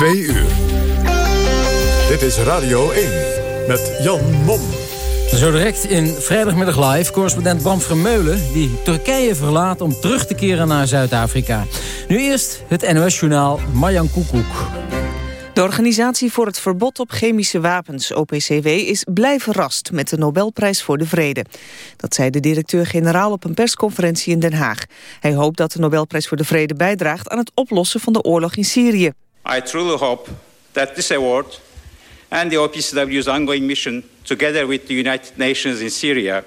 Twee uur. Dit is Radio 1 met Jan Mom. Zo direct in Vrijdagmiddag Live correspondent Bram Vermeulen... die Turkije verlaat om terug te keren naar Zuid-Afrika. Nu eerst het NOS-journaal Marjan Koekoek. De Organisatie voor het Verbod op Chemische Wapens, OPCW, is blij verrast met de Nobelprijs voor de Vrede. Dat zei de directeur-generaal op een persconferentie in Den Haag. Hij hoopt dat de Nobelprijs voor de Vrede bijdraagt aan het oplossen van de oorlog in Syrië. I truly hope that this award and the OPCW's ongoing mission together with the United Nations in Syria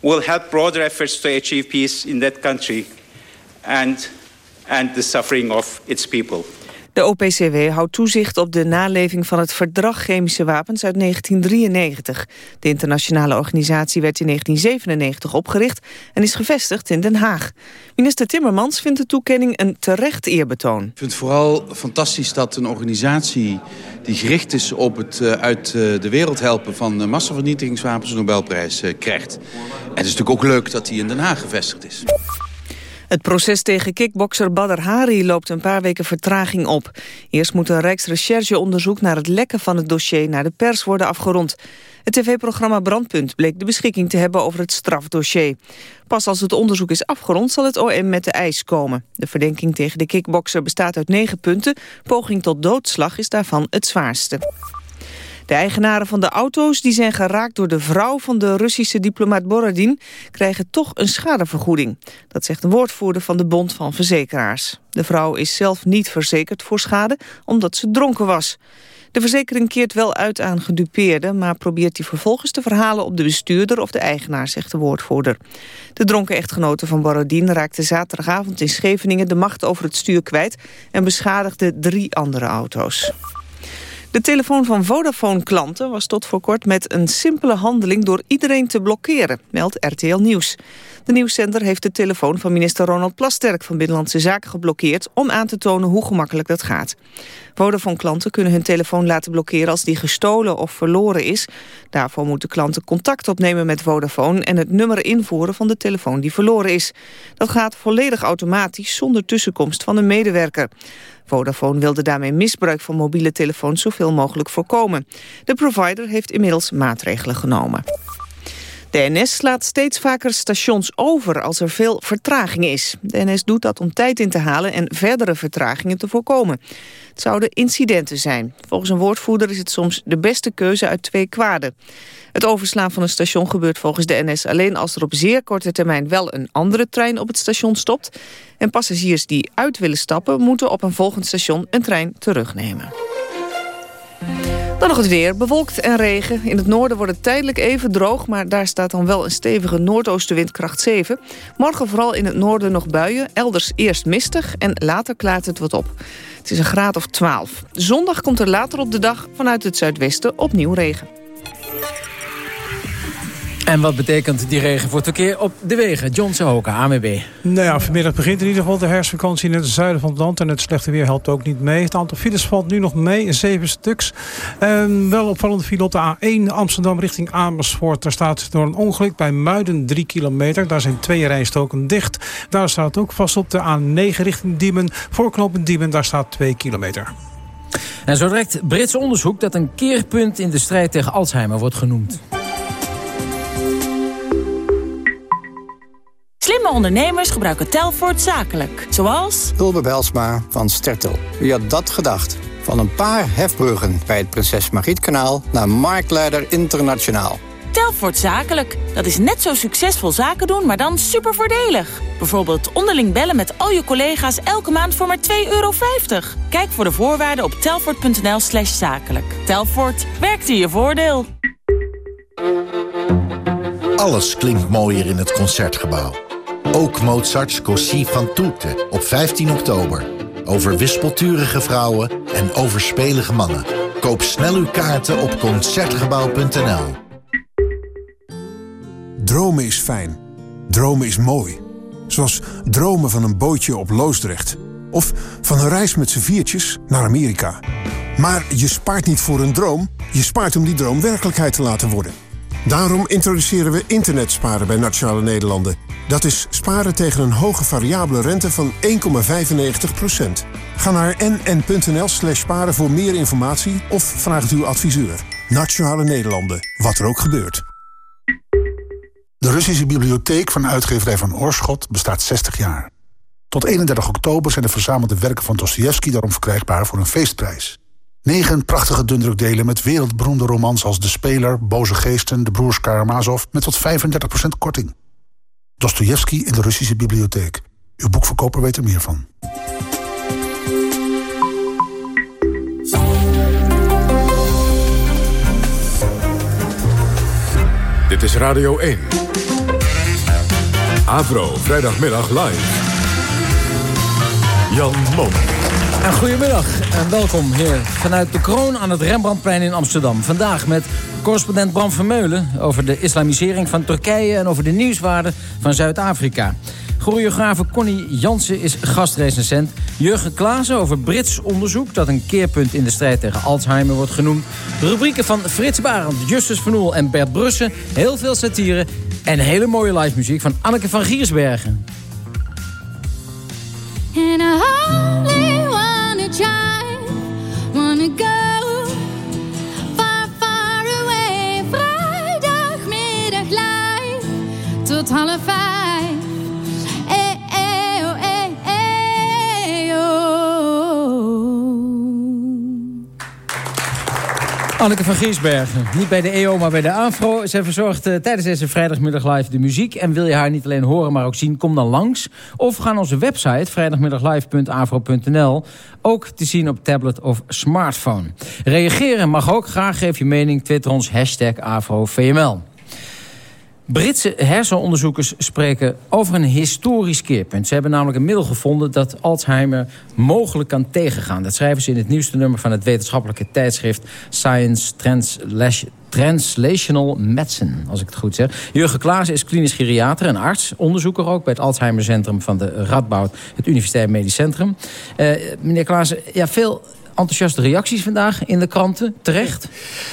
will help broader efforts to achieve peace in that country and and the suffering of its people. De OPCW houdt toezicht op de naleving van het Verdrag Chemische Wapens uit 1993. De internationale organisatie werd in 1997 opgericht en is gevestigd in Den Haag. Minister Timmermans vindt de toekenning een terecht eerbetoon. Ik vind het vooral fantastisch dat een organisatie die gericht is op het uh, uit uh, de wereld helpen van uh, massavernietigingswapens Nobelprijs krijgt. Het is natuurlijk ook leuk dat die in Den Haag gevestigd is. Het proces tegen kickbokser Badr Hari loopt een paar weken vertraging op. Eerst moet een rijksrechercheonderzoek naar het lekken van het dossier naar de pers worden afgerond. Het tv-programma Brandpunt bleek de beschikking te hebben over het strafdossier. Pas als het onderzoek is afgerond zal het OM met de eis komen. De verdenking tegen de kickbokser bestaat uit negen punten. Poging tot doodslag is daarvan het zwaarste. De eigenaren van de auto's die zijn geraakt door de vrouw van de Russische diplomaat Borodin krijgen toch een schadevergoeding. Dat zegt een woordvoerder van de Bond van Verzekeraars. De vrouw is zelf niet verzekerd voor schade omdat ze dronken was. De verzekering keert wel uit aan gedupeerden... maar probeert die vervolgens te verhalen op de bestuurder of de eigenaar, zegt de woordvoerder. De dronken echtgenote van Borodin raakte zaterdagavond in Scheveningen... de macht over het stuur kwijt en beschadigde drie andere auto's. De telefoon van Vodafone-klanten was tot voor kort met een simpele handeling door iedereen te blokkeren, meldt RTL Nieuws. De nieuwszender heeft de telefoon van minister Ronald Plasterk van Binnenlandse Zaken geblokkeerd om aan te tonen hoe gemakkelijk dat gaat. Vodafone-klanten kunnen hun telefoon laten blokkeren als die gestolen of verloren is. Daarvoor moeten klanten contact opnemen met Vodafone en het nummer invoeren van de telefoon die verloren is. Dat gaat volledig automatisch zonder tussenkomst van een medewerker. Vodafone wilde daarmee misbruik van mobiele telefoons zoveel mogelijk voorkomen. De provider heeft inmiddels maatregelen genomen. De NS slaat steeds vaker stations over als er veel vertraging is. De NS doet dat om tijd in te halen en verdere vertragingen te voorkomen. Zouden incidenten zijn. Volgens een woordvoerder is het soms de beste keuze uit twee kwaden. Het overslaan van een station gebeurt volgens de NS alleen als er op zeer korte termijn wel een andere trein op het station stopt. En passagiers die uit willen stappen moeten op een volgend station een trein terugnemen. Dan nog het weer. Bewolkt en regen. In het noorden wordt het tijdelijk even droog... maar daar staat dan wel een stevige noordoostenwind kracht 7. Morgen vooral in het noorden nog buien. Elders eerst mistig en later klaart het wat op. Het is een graad of 12. Zondag komt er later op de dag vanuit het zuidwesten opnieuw regen. En wat betekent die regen voor het verkeer op de wegen? John Sehoka, AMB. Nou ja, vanmiddag begint in ieder geval de herfstvakantie in het zuiden van het land. En het slechte weer helpt ook niet mee. Het aantal files valt nu nog mee, zeven stuks. En wel opvallende file op de A1 Amsterdam richting Amersfoort. Daar staat door een ongeluk bij Muiden 3 kilometer. Daar zijn twee rijstoken dicht. Daar staat ook vast op de A9 richting Diemen. Voorknopend Diemen, daar staat 2 kilometer. En zo direct Brits onderzoek dat een keerpunt in de strijd tegen Alzheimer wordt genoemd. Slimme ondernemers gebruiken Telfort zakelijk. Zoals... Ulbe Belsma van Stertel. Wie had dat gedacht? Van een paar hefbruggen bij het Prinses Margrietkanaal... naar Marktleider Internationaal. Telfort zakelijk. Dat is net zo succesvol zaken doen, maar dan super voordelig. Bijvoorbeeld onderling bellen met al je collega's elke maand voor maar 2,50 euro. Kijk voor de voorwaarden op telfort.nl slash zakelijk. Telfort, werkt in je voordeel. Alles klinkt mooier in het Concertgebouw. Ook Mozart's Così van Tutte op 15 oktober. Over wispelturige vrouwen en overspelige mannen. Koop snel uw kaarten op Concertgebouw.nl. Dromen is fijn. Dromen is mooi. Zoals dromen van een bootje op Loosdrecht. Of van een reis met z'n viertjes naar Amerika. Maar je spaart niet voor een droom. Je spaart om die droom werkelijkheid te laten worden. Daarom introduceren we internetsparen bij Nationale Nederlanden. Dat is sparen tegen een hoge variabele rente van 1,95%. Ga naar nn.nl slash sparen voor meer informatie of vraag het uw adviseur. Nationale Nederlanden, wat er ook gebeurt. De Russische bibliotheek van uitgeverij van Oorschot bestaat 60 jaar. Tot 31 oktober zijn de verzamelde werken van Dostoevsky daarom verkrijgbaar voor een feestprijs. Negen prachtige dundrukdelen met wereldberoemde romans als De Speler, Boze Geesten, De Broers Karamazov met tot 35% korting. Dostoevsky in de Russische bibliotheek. Uw boekverkoper weet er meer van. Dit is Radio 1. Avro, vrijdagmiddag live. Jan Mom. En goedemiddag en welkom hier vanuit de kroon aan het Rembrandtplein in Amsterdam. Vandaag met correspondent Bram Vermeulen over de islamisering van Turkije... en over de nieuwswaarde van Zuid-Afrika. Choreografe Connie Jansen is gastrecensent. Jurgen Klaassen over Brits onderzoek... dat een keerpunt in de strijd tegen Alzheimer wordt genoemd. rubrieken van Frits Barend, Justus Van Oel en Bert Brussen. Heel veel satire en hele mooie live muziek van Anneke van Giersbergen. Half vijf. Eh, eh, oh, eh, oh. Anneke van Giersbergen, niet bij de EO, maar bij de AFRO. Zij verzorgt tijdens deze vrijdagmiddag live de muziek. En wil je haar niet alleen horen, maar ook zien, kom dan langs. Of ga naar onze website, vrijdagmiddaglive.afro.nl. Ook te zien op tablet of smartphone. Reageren mag ook, graag geef je mening. Twitter ons, hashtag AfroVML. Britse hersenonderzoekers spreken over een historisch keerpunt. Ze hebben namelijk een middel gevonden dat Alzheimer mogelijk kan tegengaan. Dat schrijven ze in het nieuwste nummer van het wetenschappelijke tijdschrift Science Translation. Translational Medicine, als ik het goed zeg. Jurgen Klaassen is klinisch geriater en arts. Onderzoeker ook bij het Alzheimercentrum van de Radboud. Het Universitair Medisch Centrum. Uh, meneer Klaassen, ja, veel enthousiaste reacties vandaag in de kranten. Terecht?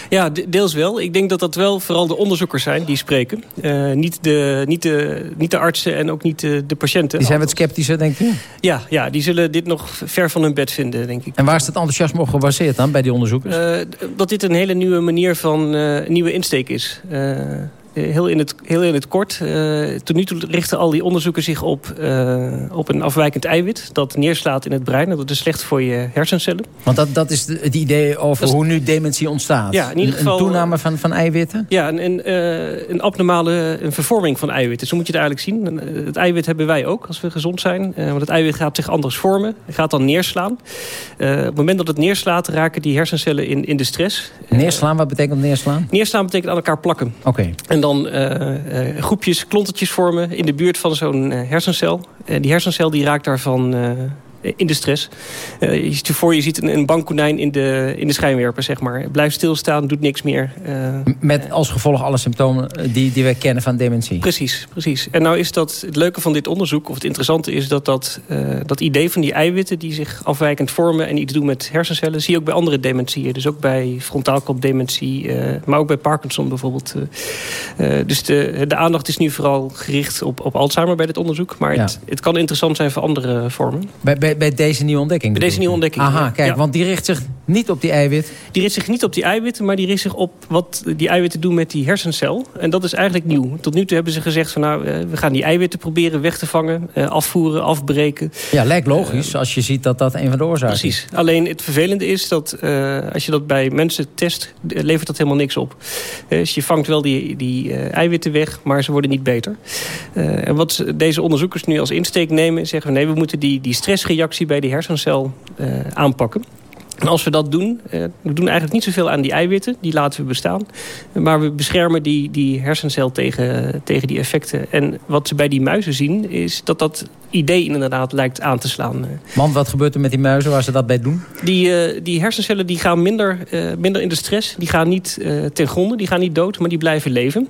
Ja, deels wel. Ik denk dat dat wel vooral de onderzoekers zijn die spreken. Uh, niet, de, niet, de, niet de artsen en ook niet de, de patiënten. Die zijn wat sceptischer, denk je? Ja, ja, die zullen dit nog ver van hun bed vinden, denk ik. En waar is dat enthousiasme op gebaseerd dan bij die onderzoekers? Uh, dat dit een hele nieuwe manier van uh, nieuwe insteek is. Heel in, het, heel in het kort. Uh, tot nu toe richten al die onderzoeken zich op, uh, op een afwijkend eiwit... dat neerslaat in het brein. Dat is slecht voor je hersencellen. Want dat, dat is het idee over is, hoe nu dementie ontstaat? Ja, in ieder geval, een toename van, van eiwitten? Ja, een, een, een abnormale een vervorming van eiwitten. Zo moet je het eigenlijk zien. Het eiwit hebben wij ook als we gezond zijn. want het eiwit gaat zich anders vormen. Het gaat dan neerslaan. op het moment dat het neerslaat raken die hersencellen in, in de stress. Neerslaan, wat betekent neerslaan? Neerslaan betekent aan elkaar plakken. Oké. Okay. En dan uh, uh, groepjes, klontertjes vormen in de buurt van zo'n uh, hersencel. En die hersencel die raakt daarvan in de stress. Uh, je ziet voor je ziet een, een bankkonijn in de, in de schijnwerper, zeg maar. Blijft stilstaan, doet niks meer. Uh, Met als gevolg alle symptomen die, die wij kennen van dementie. Precies, precies. En nou is dat het leuke van dit onderzoek, of het interessante is dat dat, dat idee van die eiwitten die zich afwijkend vormen en iets doen met hersencellen, zie je ook bij andere dementieën. Dus ook bij frontaalkopdementie, maar ook bij Parkinson bijvoorbeeld. dus de, de aandacht is nu vooral gericht op, op Alzheimer bij dit onderzoek. Maar ja. het, het kan interessant zijn voor andere vormen. Bij, bij, bij deze nieuwe ontdekking? Bij deze nieuwe ontdekking, Aha, kijk, ja. want die richt zich niet op die eiwit. Die richt zich niet op die eiwitten, maar die richt zich op wat die eiwitten doen met die hersencel. En dat is eigenlijk nieuw. Tot nu toe hebben ze gezegd van nou, we gaan die eiwitten proberen weg te vangen, afvoeren, afbreken. Ja, lijkt logisch als je ziet dat dat een van de oorzaken precies. is. Precies. Alleen het vervelende is dat uh, als je dat bij mensen test, levert dat helemaal niks op. Dus je vangt wel die, die uh, eiwitten weg, maar ze worden niet beter. en wat deze onderzoekers nu als insteek nemen, zeggen we nee, we moeten die, die stressreactie bij die hersencel uh, aanpakken. En als we dat doen, uh, we doen eigenlijk niet zoveel aan die eiwitten, die laten we bestaan. Maar we beschermen die, die hersencel tegen, tegen die effecten. En wat ze bij die muizen zien, is dat dat idee inderdaad lijkt aan te slaan. Want wat gebeurt er met die muizen waar ze dat bij doen? Die, uh, die hersencellen die gaan minder, uh, minder in de stress. Die gaan niet ten gronde, die gaan niet dood, maar die blijven leven.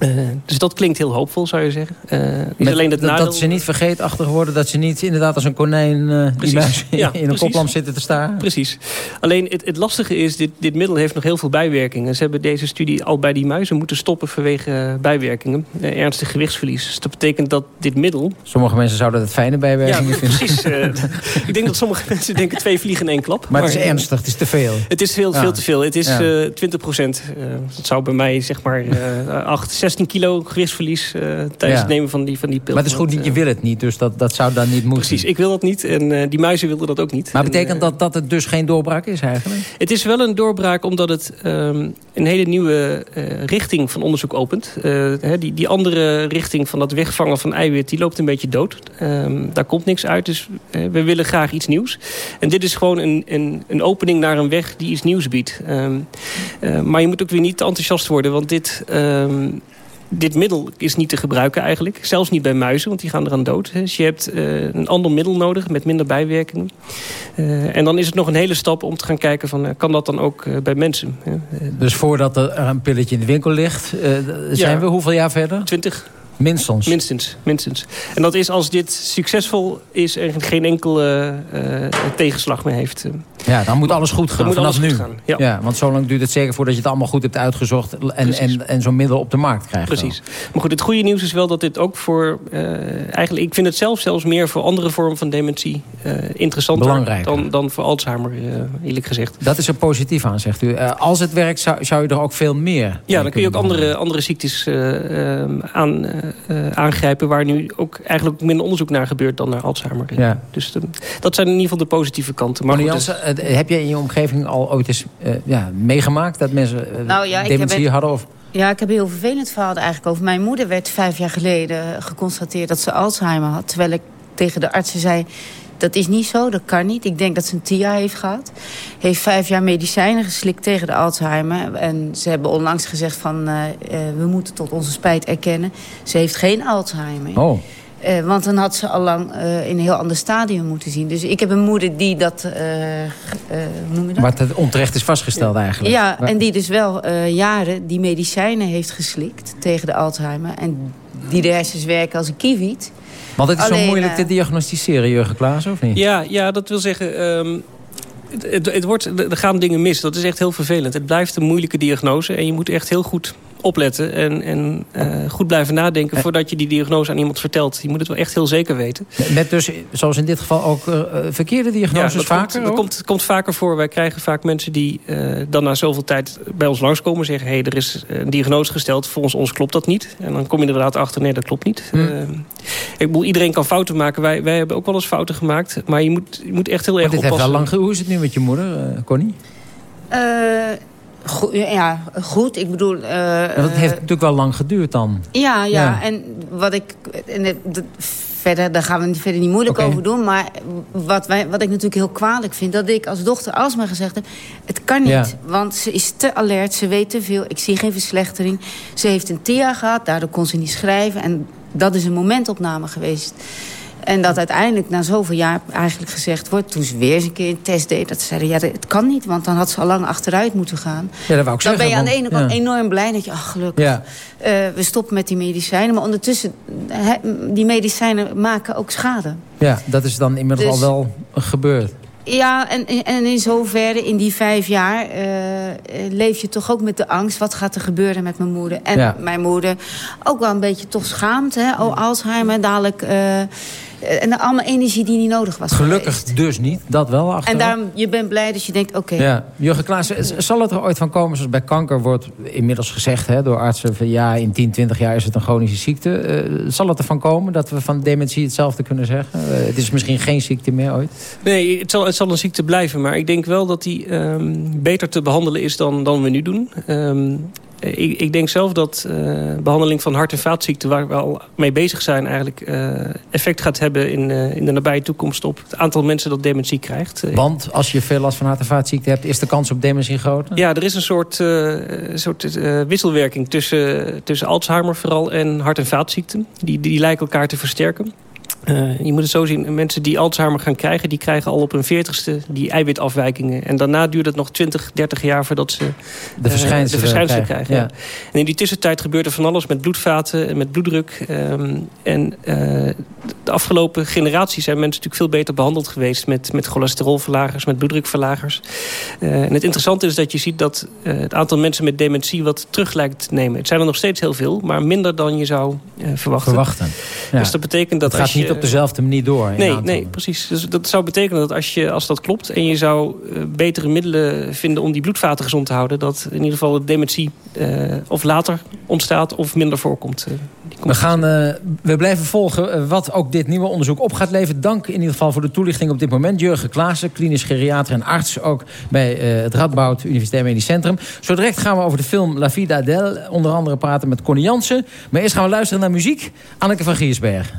Uh, dus dat klinkt heel hoopvol, zou je zeggen. Uh, Met, alleen het dat, nadeel... dat ze niet vergeetachtig worden. Dat ze niet inderdaad als een konijn uh, die muis in, ja, in een koplamp zitten te staren. Precies. Alleen het, het lastige is, dit, dit middel heeft nog heel veel bijwerkingen. Ze hebben deze studie al bij die muizen moeten stoppen vanwege bijwerkingen. ernstig gewichtsverlies. Dus dat betekent dat dit middel... Sommige mensen zouden dat fijne bijwerkingen ja, vinden. precies. ik denk dat sommige mensen denken twee vliegen in één klap. Maar, maar het is ernstig, het is te veel. Het is veel, veel te veel. Het is ja. 20 procent. dat zou bij mij zeg maar 8, 16 kilo gewichtsverlies uh, tijdens ja. het nemen van die, van die pil. Maar het is goed, Want, je wil het niet, dus dat, dat zou dan niet moeten. Precies, ik wil dat niet en uh, die muizen wilden dat ook niet. Maar betekent en, dat dat het dus geen doorbraak is eigenlijk? Het is wel een doorbraak omdat het um, een hele nieuwe richting van onderzoek opent. die, die andere richting van dat wegvangen van eiwit, die loopt een beetje dood. Um, daar komt niks uit, dus we willen graag iets nieuws. En dit is gewoon een, een, een opening naar een weg die iets nieuws biedt. Um, maar je moet ook weer niet te enthousiast worden, want dit dit middel is niet te gebruiken eigenlijk. Zelfs niet bij muizen, want die gaan eraan dood. Dus je hebt uh, een ander middel nodig met minder bijwerkingen. Uh, en dan is het nog een hele stap om te gaan kijken van... Uh, kan dat dan ook bij mensen? dus voordat er een pilletje in de winkel ligt... zijn ja, we hoeveel jaar verder? Twintig. Minstens? Minstens, minstens. En dat is als dit succesvol is en geen enkele uh, tegenslag meer heeft. Ja, dan moet alles goed gaan moet vanaf alles nu. Gaan, ja. ja. want zo lang duurt het zeker voordat je het allemaal goed hebt uitgezocht... en, en, en zo'n middel op de markt krijgt. Precies. Maar goed, het goede nieuws is wel dat dit ook voor... Uh, eigenlijk, ik vind het zelf zelfs meer voor andere vormen van dementie... Uh, interessanter dan, dan voor Alzheimer, eerlijk gezegd. Dat is er positief aan, zegt u. als het werkt, zou, zou je er ook veel meer... Ja, dan kun je ook andere, andere ziektes aan aangrijpen... waar nu ook eigenlijk minder onderzoek naar gebeurt dan naar Alzheimer. Ja. Dus de, dat zijn in ieder geval de positieve kanten. Maar goed, dus... heb je in je omgeving al ooit eens uh, ja, meegemaakt... dat mensen uh, nou, ja, dementie hadden? Of... Ja, ik heb een heel vervelend verhaal eigenlijk over. Mijn moeder werd vijf jaar geleden geconstateerd dat ze Alzheimer had. Terwijl ik tegen de artsen zei... Dat is niet zo, dat kan niet. Ik denk dat ze een TIA heeft gehad. Heeft vijf jaar medicijnen geslikt tegen de Alzheimer. En ze hebben onlangs gezegd van... Uh, uh, we moeten tot onze spijt erkennen... ze heeft geen Alzheimer. Oh. Uh, want dan had ze al lang in een heel ander stadium moeten zien. Dus ik heb een moeder die dat... hoe noem je dat? Maar het onterecht is vastgesteld eigenlijk. Ja, en die dus wel jaren die medicijnen heeft geslikt tegen de Alzheimer. En die de hersens werken als een kieviet. Want het is Alleen, zo moeilijk te diagnosticeren, Jurgen Klaassen, of niet? Ja, ja dat wil zeggen... Um, het, het, het wordt, er gaan dingen mis. Dat is echt heel vervelend. Het blijft een moeilijke diagnose. En je moet echt heel goed opletten en, en uh, goed blijven nadenken... voordat je die diagnose aan iemand vertelt. Je moet het wel echt heel zeker weten. Met dus, zoals in dit geval, ook uh, verkeerde diagnoses ja, dat vaker? Komt, dat komt, komt, vaker voor. Wij krijgen vaak mensen die uh, dan na zoveel tijd bij ons langskomen... en zeggen, hé, hey, er is een diagnose gesteld. Volgens ons klopt dat niet. En dan kom je inderdaad achter, nee, dat klopt niet. Hmm. ik bedoel, iedereen kan fouten maken. Wij, wij hebben ook wel eens fouten gemaakt. Maar je moet, je moet echt heel erg dit oppassen. Heeft wel lang, hoe is het nu met je moeder, Connie? Goed, ja, goed. Ik bedoel... Uh, ja, dat heeft natuurlijk wel lang geduurd dan. Ja, ja. ja. En wat ik... En verder, daar gaan we verder niet moeilijk okay. over doen. Maar wat, wij, wat ik natuurlijk heel kwalijk vind... dat ik als dochter alsmaar gezegd heb... het kan niet, ja. want ze is te alert, ze weet te veel. Ik zie geen verslechtering. Ze heeft een TIA gehad, daardoor kon ze niet schrijven. En dat is een momentopname geweest. En dat uiteindelijk na zoveel jaar eigenlijk gezegd wordt... toen ze weer eens een keer een test deed... dat ze zeiden, ja, het kan niet, want dan had ze al lang achteruit moeten gaan. Ja, dat wou ik dan zeggen, ben je aan de ene kant ja. enorm blij dat je, ach gelukkig... Ja. Uh, we stoppen met die medicijnen. Maar ondertussen, he, die medicijnen maken ook schade. Ja, dat is dan inmiddels Dus- al wel gebeurd. Ja, en, en in zoverre, in die vijf jaar... Uh, leef je toch ook met de angst... wat gaat er gebeuren met mijn moeder? En Ja. mijn moeder ook wel een beetje toch schaamt. Hè? Oh, Alzheimer, dadelijk... uh, en allemaal energie die niet nodig was Gelukkig geweest. dus niet, dat wel achteraf. En daarom, je bent blij dat je denkt, oké. Ja, Jurgen Klaassen, zal het er ooit van komen, zoals bij kanker wordt inmiddels gezegd hè, door artsen... van ja, in 10, 20 jaar is het een chronische ziekte. Uh, zal het ervan komen dat we van dementie hetzelfde kunnen zeggen? Uh, het is misschien geen ziekte meer ooit? Nee, het zal, het zal een ziekte blijven. Maar ik denk wel dat die um, beter te behandelen is dan, dan we nu doen. Um, ik, ik, denk zelf dat uh, behandeling van hart- en vaatziekten... waar we al mee bezig zijn eigenlijk... Uh, effect gaat hebben in, in de nabije toekomst... op het aantal mensen dat dementie krijgt. Want als je veel last van hart- en vaatziekten hebt... is de kans op dementie groter? Ja, er is een soort, soort wisselwerking tussen, tussen Alzheimer vooral... en hart- en vaatziekten. Die, die lijken elkaar te versterken. Uh, je moet het zo zien, mensen die Alzheimer gaan krijgen... die krijgen al op hun veertigste die eiwitafwijkingen. En daarna duurt het nog 20, 30 jaar voordat ze de verschijnselen, uh, de verschijnselen krijgen. Ja. En in die tussentijd gebeurt er van alles met bloedvaten en met bloeddruk. Um, en uh, de afgelopen generaties zijn mensen natuurlijk veel beter behandeld geweest... met, met cholesterolverlagers, met bloeddrukverlagers. en het interessante is dat je ziet dat het aantal mensen met dementie... wat terug lijkt te nemen. Het zijn er nog steeds heel veel, maar minder dan je zou verwachten. verwachten. Ja. Dus dat betekent dat gaat als je, niet op dezelfde manier door. Nee, nee, precies. Dus dat zou betekenen dat als, je, als dat klopt... en je zou uh, betere middelen vinden om die bloedvaten gezond te houden... dat in ieder geval de dementie uh, of later ontstaat of minder voorkomt. Uh, we, gaan, we blijven volgen wat ook dit nieuwe onderzoek op gaat leveren. Dank in ieder geval voor de toelichting op dit moment. Jurgen Klaassen, klinisch geriater en arts... ook bij het Radboud Universitair Medisch Centrum. Zo direct gaan we over de film La Vida Del... onder andere praten met Connie Jansen. Maar eerst gaan we luisteren naar muziek. Anneke van Giersberg.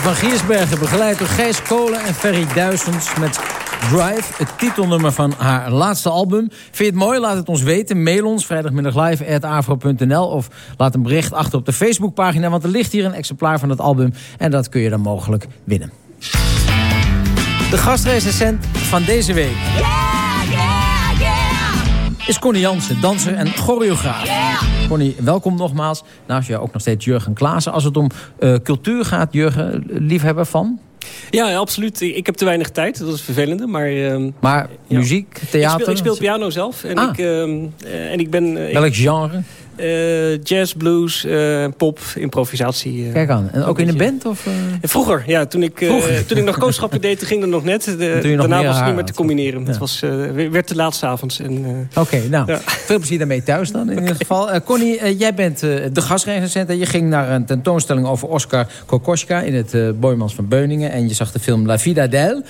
Van Giersbergen, begeleid door Gijs Kolen en Ferry Duisens... met Drive, het titelnummer van haar laatste album. Vind je het mooi? Laat het ons weten. Mail ons vrijdagmiddaglive.afro.nl of laat een bericht achter op de Facebookpagina... want er ligt hier een exemplaar van het album en dat kun je dan mogelijk winnen. De gastrecensent van deze week is Connie Jansen, danser en choreograaf. Connie, welkom nogmaals. Naast jou ook nog steeds Jurgen Klaassen. Als het om uh, cultuur gaat, Jurgen, liefhebber van? Ja, absoluut. Ik heb te weinig tijd. Dat is vervelende. Maar, uh, maar muziek, theater? Ik speel, ik speel piano zelf. En, ah. ik, uh, en ik ben... Welk genre? Uh, jazz, blues, uh, pop, improvisatie. Uh, Kijk aan. En ook in een band? Of, Vroeger, ja. Toen ik, toen ik nog koodschappen deed, ging dat nog net. De, daarna was het niet meer te combineren. Het was, werd te laat s'avonds. Oké, okay, nou. Ja. Veel plezier daarmee thuis dan in ieder geval. Connie, jij bent de gastrecensent. Je ging naar een tentoonstelling over Oscar Kokoschka... in het Boymans van Beuningen. En je zag de film La Vida d'El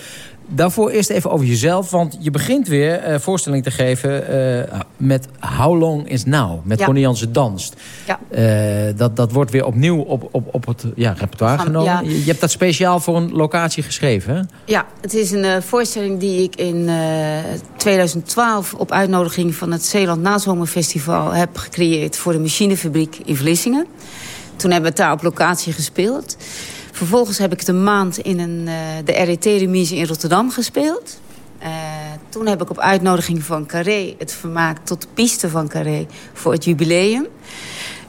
daarvoor eerst even over jezelf. Want je begint weer uh, voorstelling te geven uh, met How Long Is Now. Met ja. Connie Jansen Danst. Ja. Uh, dat, dat wordt weer opnieuw op, op, op het ja, repertoire genomen. Ja. Je, je, hebt dat speciaal voor een locatie geschreven, hè? Ja, het is een voorstelling die ik in 2012... op uitnodiging van het Zeeland Nazomerfestival heb gecreëerd... voor de machinefabriek in Vlissingen. Toen hebben we het daar op locatie gespeeld... Vervolgens heb ik het een maand in een, uh, de RET-remise in Rotterdam gespeeld. Uh, toen heb ik op uitnodiging van Carré het vermaakt tot de piste van Carré voor het jubileum.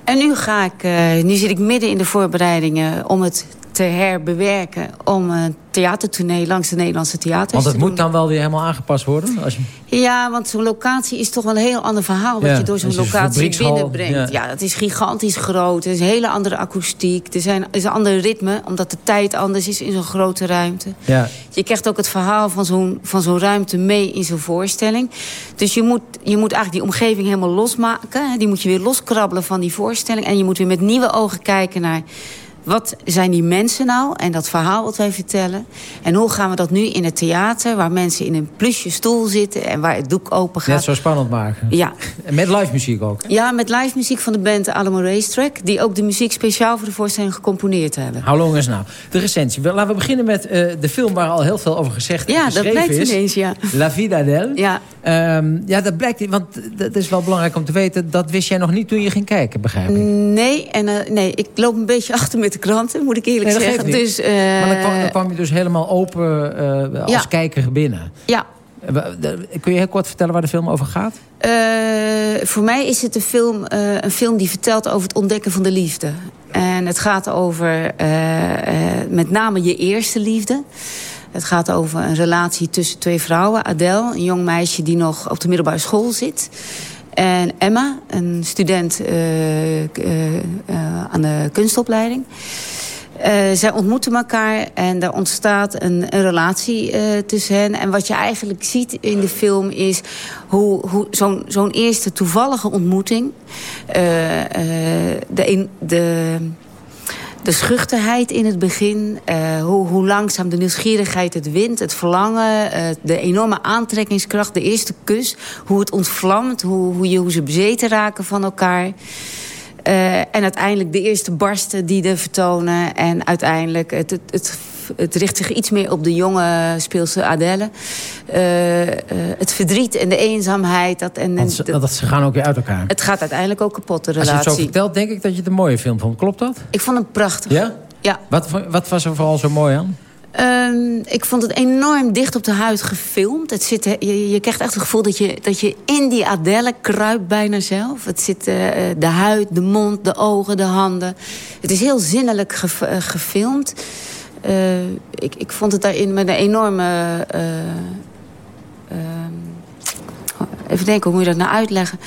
En nu, ga ik, uh, nu zit ik midden in de voorbereidingen om het te herbewerken... om een theatertournee langs de Nederlandse theaters Want het moet dan wel weer helemaal aangepast worden? Als je... Ja, want zo'n locatie is toch wel een heel ander verhaal... wat ja, je door zo'n locatie binnenbrengt. Ja. ja, het is gigantisch groot. Er is een hele andere akoestiek. Er, zijn, er is een ander ritme, omdat de tijd anders is in zo'n grote ruimte. Ja. Je krijgt ook het verhaal van zo'n zo'n ruimte mee in zo'n voorstelling. Dus je moet, je moet eigenlijk die omgeving helemaal losmaken. Die moet je weer loskrabbelen van die voorstelling. En je moet weer met nieuwe ogen kijken naar wat zijn die mensen nou en dat verhaal wat wij vertellen? En hoe gaan we dat nu in het theater... waar mensen in een plusje stoel zitten en waar het doek open gaat... Net zo spannend maken. Ja. En met live muziek ook? Ja, met live muziek van de band Alamo Racetrack... die ook de muziek speciaal voor de voorstelling gecomponeerd hebben. How long is nou? De recensie. Laten we beginnen met uh, de film waar al heel veel over gezegd ja, en dat blijkt is. ineens, ja. La Vida del. Ja. Um, ja, dat blijkt, want dat is wel belangrijk om te weten... dat wist jij nog niet toen je ging kijken, begrijp ik? Nee, en, uh, nee ik loop een beetje achter met de kranten, moet ik eerlijk nee, zeggen. Dus, uh, maar dan kwam, dan kwam, je dus helemaal open uh, als ja. kijker binnen. Ja. Kun je heel kort vertellen waar de film over gaat? Voor mij is het een film, een film die vertelt over het ontdekken van de liefde. En het gaat over met name je eerste liefde. Het gaat over een relatie tussen twee vrouwen. Adele, een jong meisje die nog op de middelbare school zit. En Emma, een student uh, uh, uh, aan de kunstopleiding. zij ontmoeten elkaar en er ontstaat een, een relatie tussen hen. En wat je eigenlijk ziet in de film is hoe, hoe zo'n eerste toevallige ontmoeting... de, de de schuchterheid in het begin. Uh, hoe, hoe, langzaam de nieuwsgierigheid het wint. Het verlangen. Uh, de enorme aantrekkingskracht. De eerste kus. Hoe het ontvlamt. Hoe, hoe, je, hoe ze bezeten raken van elkaar. Uh, en uiteindelijk de eerste barsten die er vertonen. En uiteindelijk het, het het richt zich iets meer op de jonge speelse Adele. Uh, uh, het verdriet en de eenzaamheid. Dat, en, Want ze, dat, ze gaan ook weer uit elkaar. Het gaat uiteindelijk ook kapot, de relatie. Als je het zo vertelt, denk ik dat je het een mooie film vond. Klopt dat? Ik vond hem prachtig. Ja? Ja. Wat, wat was er vooral zo mooi aan? Um, ik vond het enorm dicht op de huid gefilmd. Het zit, je, je krijgt echt het gevoel dat je, dat je in die Adele kruipt bijna zelf. Het zit uh, de huid, de mond, de ogen, de handen. Het is heel zinnelijk ge, uh, gefilmd. Uh, ik, ik vond het daarin met een enorme... Uh, uh, even denken, hoe moet je dat nou uitleggen?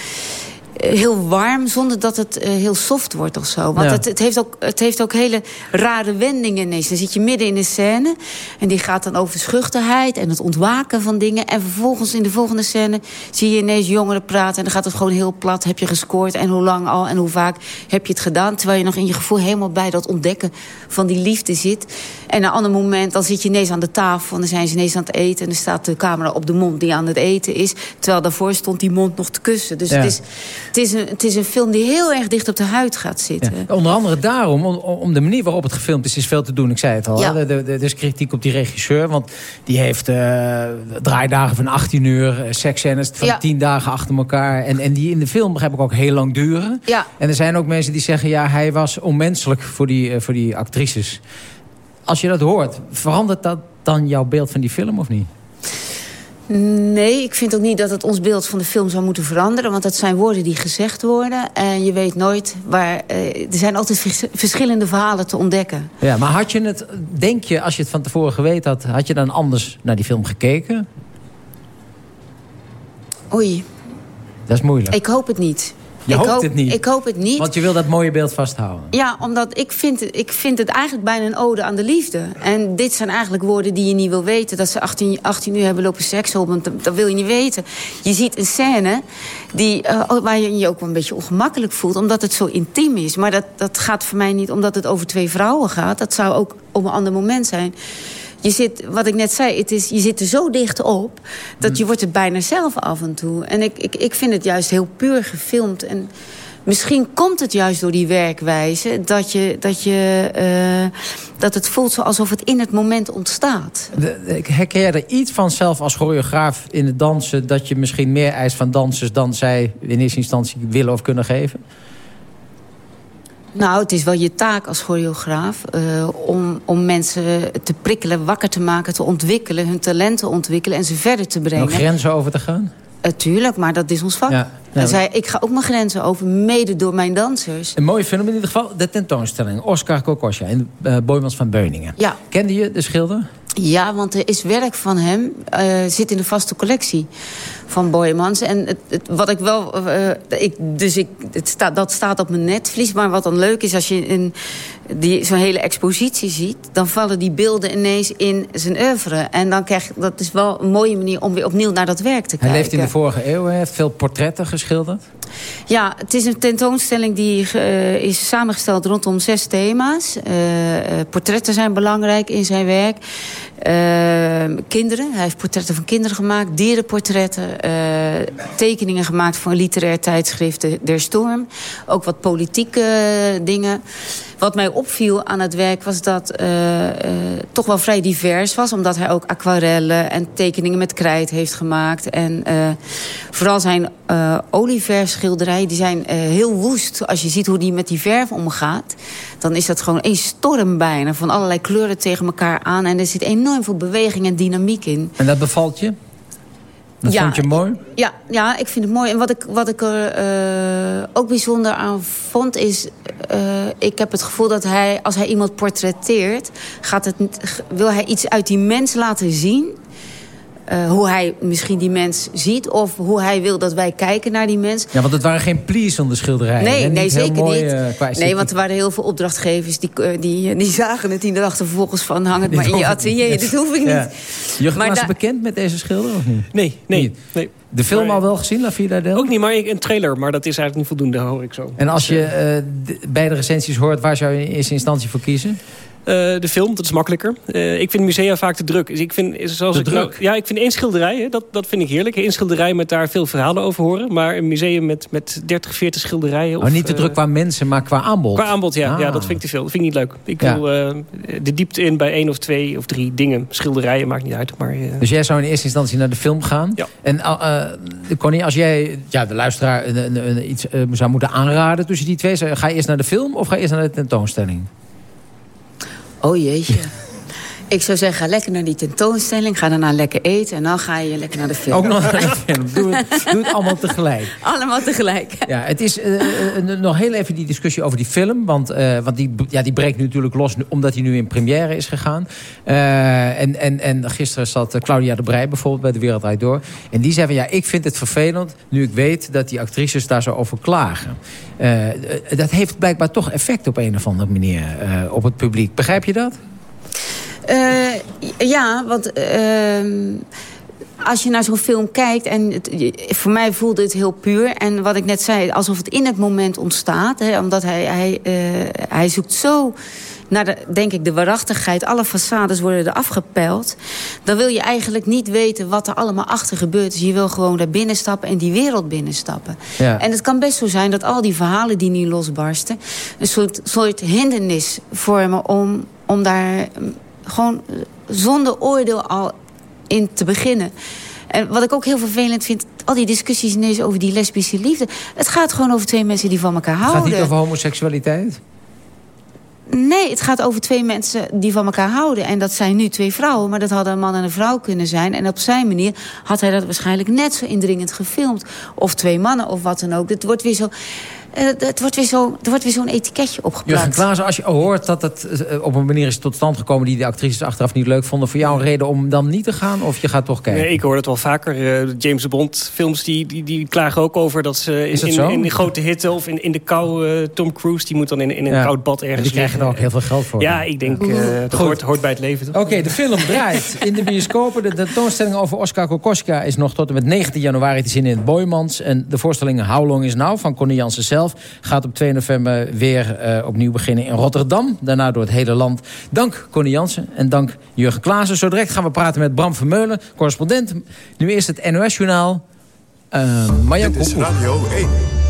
Heel warm, zonder dat het uh, heel soft wordt of zo. Want ja. het, het, heeft ook, het heeft ook hele rare wendingen ineens. Dan zit je midden in de scène en die gaat dan over schuchterheid... en het ontwaken van dingen. En vervolgens in de volgende scène zie je ineens jongeren praten... en dan gaat het gewoon heel plat. Heb je gescoord en hoe lang al en hoe vaak heb je het gedaan... terwijl je nog in je gevoel helemaal bij dat ontdekken van die liefde zit. En een ander moment, dan zit je ineens aan de tafel... en dan zijn ze ineens aan het eten en dan staat de camera op de mond die aan het eten is... terwijl daarvoor stond die mond nog te kussen. Dus ja. het is Het is, een, het is een film die heel erg dicht op de huid gaat zitten. Onder andere daarom, om, om, de manier waarop het gefilmd is, is veel te doen. Ik zei het al, Ja. er is kritiek op die regisseur. Want die heeft eh, draaidagen van 18 uur, eh, seksscènes van Ja. 10 dagen achter elkaar. En, en die in de film, begrijp ik ook, heel lang duren. En er zijn ook mensen die zeggen, ja, hij was onmenselijk voor die, eh, voor die actrices. Als je dat hoort, verandert dat dan jouw beeld van die film of niet? Nee, ik vind ook niet dat het ons beeld van de film zou moeten veranderen. Want dat zijn woorden die gezegd worden. En je weet nooit waar... eh, er zijn altijd vers- verschillende verhalen te ontdekken. Ja, maar had je het, denk je, als je het van tevoren geweten had... had je dan anders naar die film gekeken? Oei, Dat is moeilijk. ik hoop het niet. Je ik hoopt hoop, het niet? Ik hoop het niet. Want je wil dat mooie beeld vasthouden. Ja, omdat ik vind, het- ik vind het eigenlijk bijna een ode aan de liefde. En dit zijn eigenlijk woorden die je niet wil weten. Dat ze 18, 18 uur hebben lopen seks op, want dat, dat wil je niet weten. Je ziet een scène die, eh, waar je je ook wel een beetje ongemakkelijk voelt... omdat het zo intiem is. Maar dat, dat gaat voor mij niet omdat het over twee vrouwen gaat. Dat zou ook op een ander moment zijn. Je zit, wat ik net zei, het is, je zit er zo dicht op... dat je wordt er bijna zelf af en toe. En ik, ik, ik vind het juist heel puur gefilmd. En misschien komt het juist door die werkwijze... dat, je, dat, je, eh, dat het voelt alsof het in het moment ontstaat. De- Herken jij er iets van zelf als choreograaf in het dansen... dat je misschien meer eist van dansers dan zij in eerste instantie willen of kunnen geven? Nou, het is wel je taak als choreograaf... eh, om, om mensen te prikkelen, wakker te maken, te ontwikkelen... hun talenten ontwikkelen en ze verder te brengen. Om grenzen over te gaan? Eh, tuurlijk, maar dat is ons vak. Ja. En zij, ik ga ook mijn grenzen over, mede door mijn dansers. Een mooie film in ieder geval. De tentoonstelling. Oscar Kokosja in uh, Boymans van Beuningen. Ja. Kende je de schilder? Ja, want er is werk van hem, eh, zit in de vaste collectie van Boymans. En het, het- wat ik wel, eh, ik, dus ik, het staat, dat staat op mijn netvlies. Maar wat dan leuk is, als je een, die, zo'n hele expositie ziet... dan vallen die beelden ineens in zijn oeuvre. En dan krijg je- dat is wel een mooie manier om weer opnieuw naar dat werk te Hij kijken. leeft in de vorige eeuw. Hij heeft veel portretten Ja, het is een tentoonstelling die eh, is samengesteld rondom zes thema's. Eh, eh, portretten zijn belangrijk in zijn werk. Kinderen, hij heeft portretten van kinderen gemaakt. Dierenportretten. tekeningen gemaakt voor een literair tijdschrift de- Der Storm. Ook wat politieke dingen. Wat mij opviel aan het werk was dat eh, toch wel vrij divers was. Omdat hij ook aquarellen en tekeningen met krijt heeft gemaakt. En eh, vooral zijn olieverfschilderijen, die zijn heel woest. Als je ziet hoe die met die verf omgaat, dan is dat gewoon een storm bijna. Van allerlei kleuren tegen elkaar aan. En er zit enorm veel beweging en dynamiek in. En dat bevalt je? Dat Ja, vond je mooi? Ja, ja, ik vind het mooi. En wat ik, wat ik er ook bijzonder aan vond is... eh, ik heb het gevoel dat hij, als hij iemand portretteert... Gaat het, wil hij iets uit die mens laten zien... Eh, hoe hij misschien die mens ziet... of hoe hij wil dat wij kijken naar die mens. Ja, want het waren geen pleasende schilderijen. Nee, nee zeker mooi, niet. eh, nee, esthetiek. want er waren heel veel opdrachtgevers... die, eh, die, die zagen het die dachten vervolgens van... hang het maar in je atelier, dit hoef ik niet. Ja. Jurgen, Maar was bekend met deze schilder of niet? Nee, nee. Niet. nee. De film al wel gezien, La Vida del? Ook niet, maar ik- een trailer. Maar dat is eigenlijk niet voldoende, hoor ik zo. En als je eh, de- beide recensies hoort, waar zou je in eerste instantie voor kiezen? Eh, de film, dat is makkelijker. Eh, ik vind musea vaak te druk. Dus ik vind, zoals Te ik nou- druk? ja, ik vind één schilderij, hè, dat, dat vind ik heerlijk. Eén schilderij met daar veel verhalen over horen. Maar een museum met, met 30, 40 schilderijen... Oh, of, niet te eh, druk qua mensen, maar qua aanbod. Qua aanbod, ja. Ah. ja. Dat vind ik te veel. Dat vind ik niet leuk. Ik Ja. wil eh, de diepte in bij één of twee of drie dingen. Schilderijen, maakt niet uit. Maar, eh, Dus jij zou in eerste instantie naar de film gaan. Ja. En Connie, als jij ja, de luisteraar iets zou moeten aanraden tussen die twee... Ga je eerst naar de film of ga je eerst naar de tentoonstelling? Oh jeetje. Ik zou zeggen, ga lekker naar die tentoonstelling. Ga daarna lekker eten en dan ga je lekker naar de film. Ook nog naar de film. Doe het, doe het allemaal tegelijk. Allemaal tegelijk. Ja, het is uh, uh, nog heel even die discussie over die film. Want, uh, want die, ja, die breekt nu natuurlijk los omdat hij nu in première is gegaan. En, en, en gisteren zat Claudia de Brij bijvoorbeeld bij De Wereld Door. En die zei van ja, ik vind het vervelend nu ik weet dat die actrices daar zo over klagen. Dat heeft blijkbaar toch effect op een of andere manier op het publiek. Begrijp je dat? Uh, ja, want uh, als je naar zo'n film kijkt... en het, voor mij voelde het heel puur. En wat ik net zei, alsof het in het moment ontstaat. Hè, omdat hij, hij, uh, hij zoekt zo naar de, denk ik, de waarachtigheid. Alle façades worden er afgepeld. Dan wil je eigenlijk niet weten wat er allemaal achter gebeurt. Dus je wil gewoon daar binnenstappen en die wereld binnenstappen. Ja. En het kan best zo zijn dat al die verhalen die nu losbarsten... een soort, soort hindernis vormen om, om daar gewoon zonder oordeel al in te beginnen. En wat ik ook heel vervelend vind... al die discussies ineens over die lesbische liefde... het gaat gewoon over twee mensen die van elkaar Het houden. gaat niet over homoseksualiteit? Nee, het gaat over twee mensen die van elkaar houden. En dat zijn nu twee vrouwen, maar dat hadden een man en een vrouw kunnen zijn. En op zijn manier had hij dat waarschijnlijk net zo indringend gefilmd. Of twee mannen of wat dan ook. Het wordt weer zo... eh, het wordt weer zo, er wordt weer zo'n etiketje Jurgen opgeplakt. Klaassen, als je hoort dat het eh, op een manier is tot stand gekomen... die de actrices achteraf niet leuk vonden... voor jou een reden om dan niet te gaan? Of je gaat toch kijken? Nee, ik hoor het wel vaker. Eh, de James Bond films die, die, die klagen ook over dat ze Is in, dat in, in de grote hitte of in, in de kou... eh, Tom Cruise die moet dan in, in een Ja. koud bad En ergens die krijgen er ook heel veel geld voor. Ja, ik denk, eh het hoort, hoort bij het leven. toch? Oké, de film draait in de bioscopen. De tentoonstelling over Oscar Kokoschka is nog tot en met 19 januari te zien in het Boymans. En de voorstelling How Long Is Now van Connie Jansen zelf... gaat op 2 november weer eh, opnieuw beginnen in Rotterdam. Daarna door het hele land. Dank Connie Jansen en dank Jurgen Klaassen. Zo direct gaan we praten met Bram Vermeulen, correspondent. Nu eerst het NOS-journaal. Uh, Marjan Dit is. Radio 1.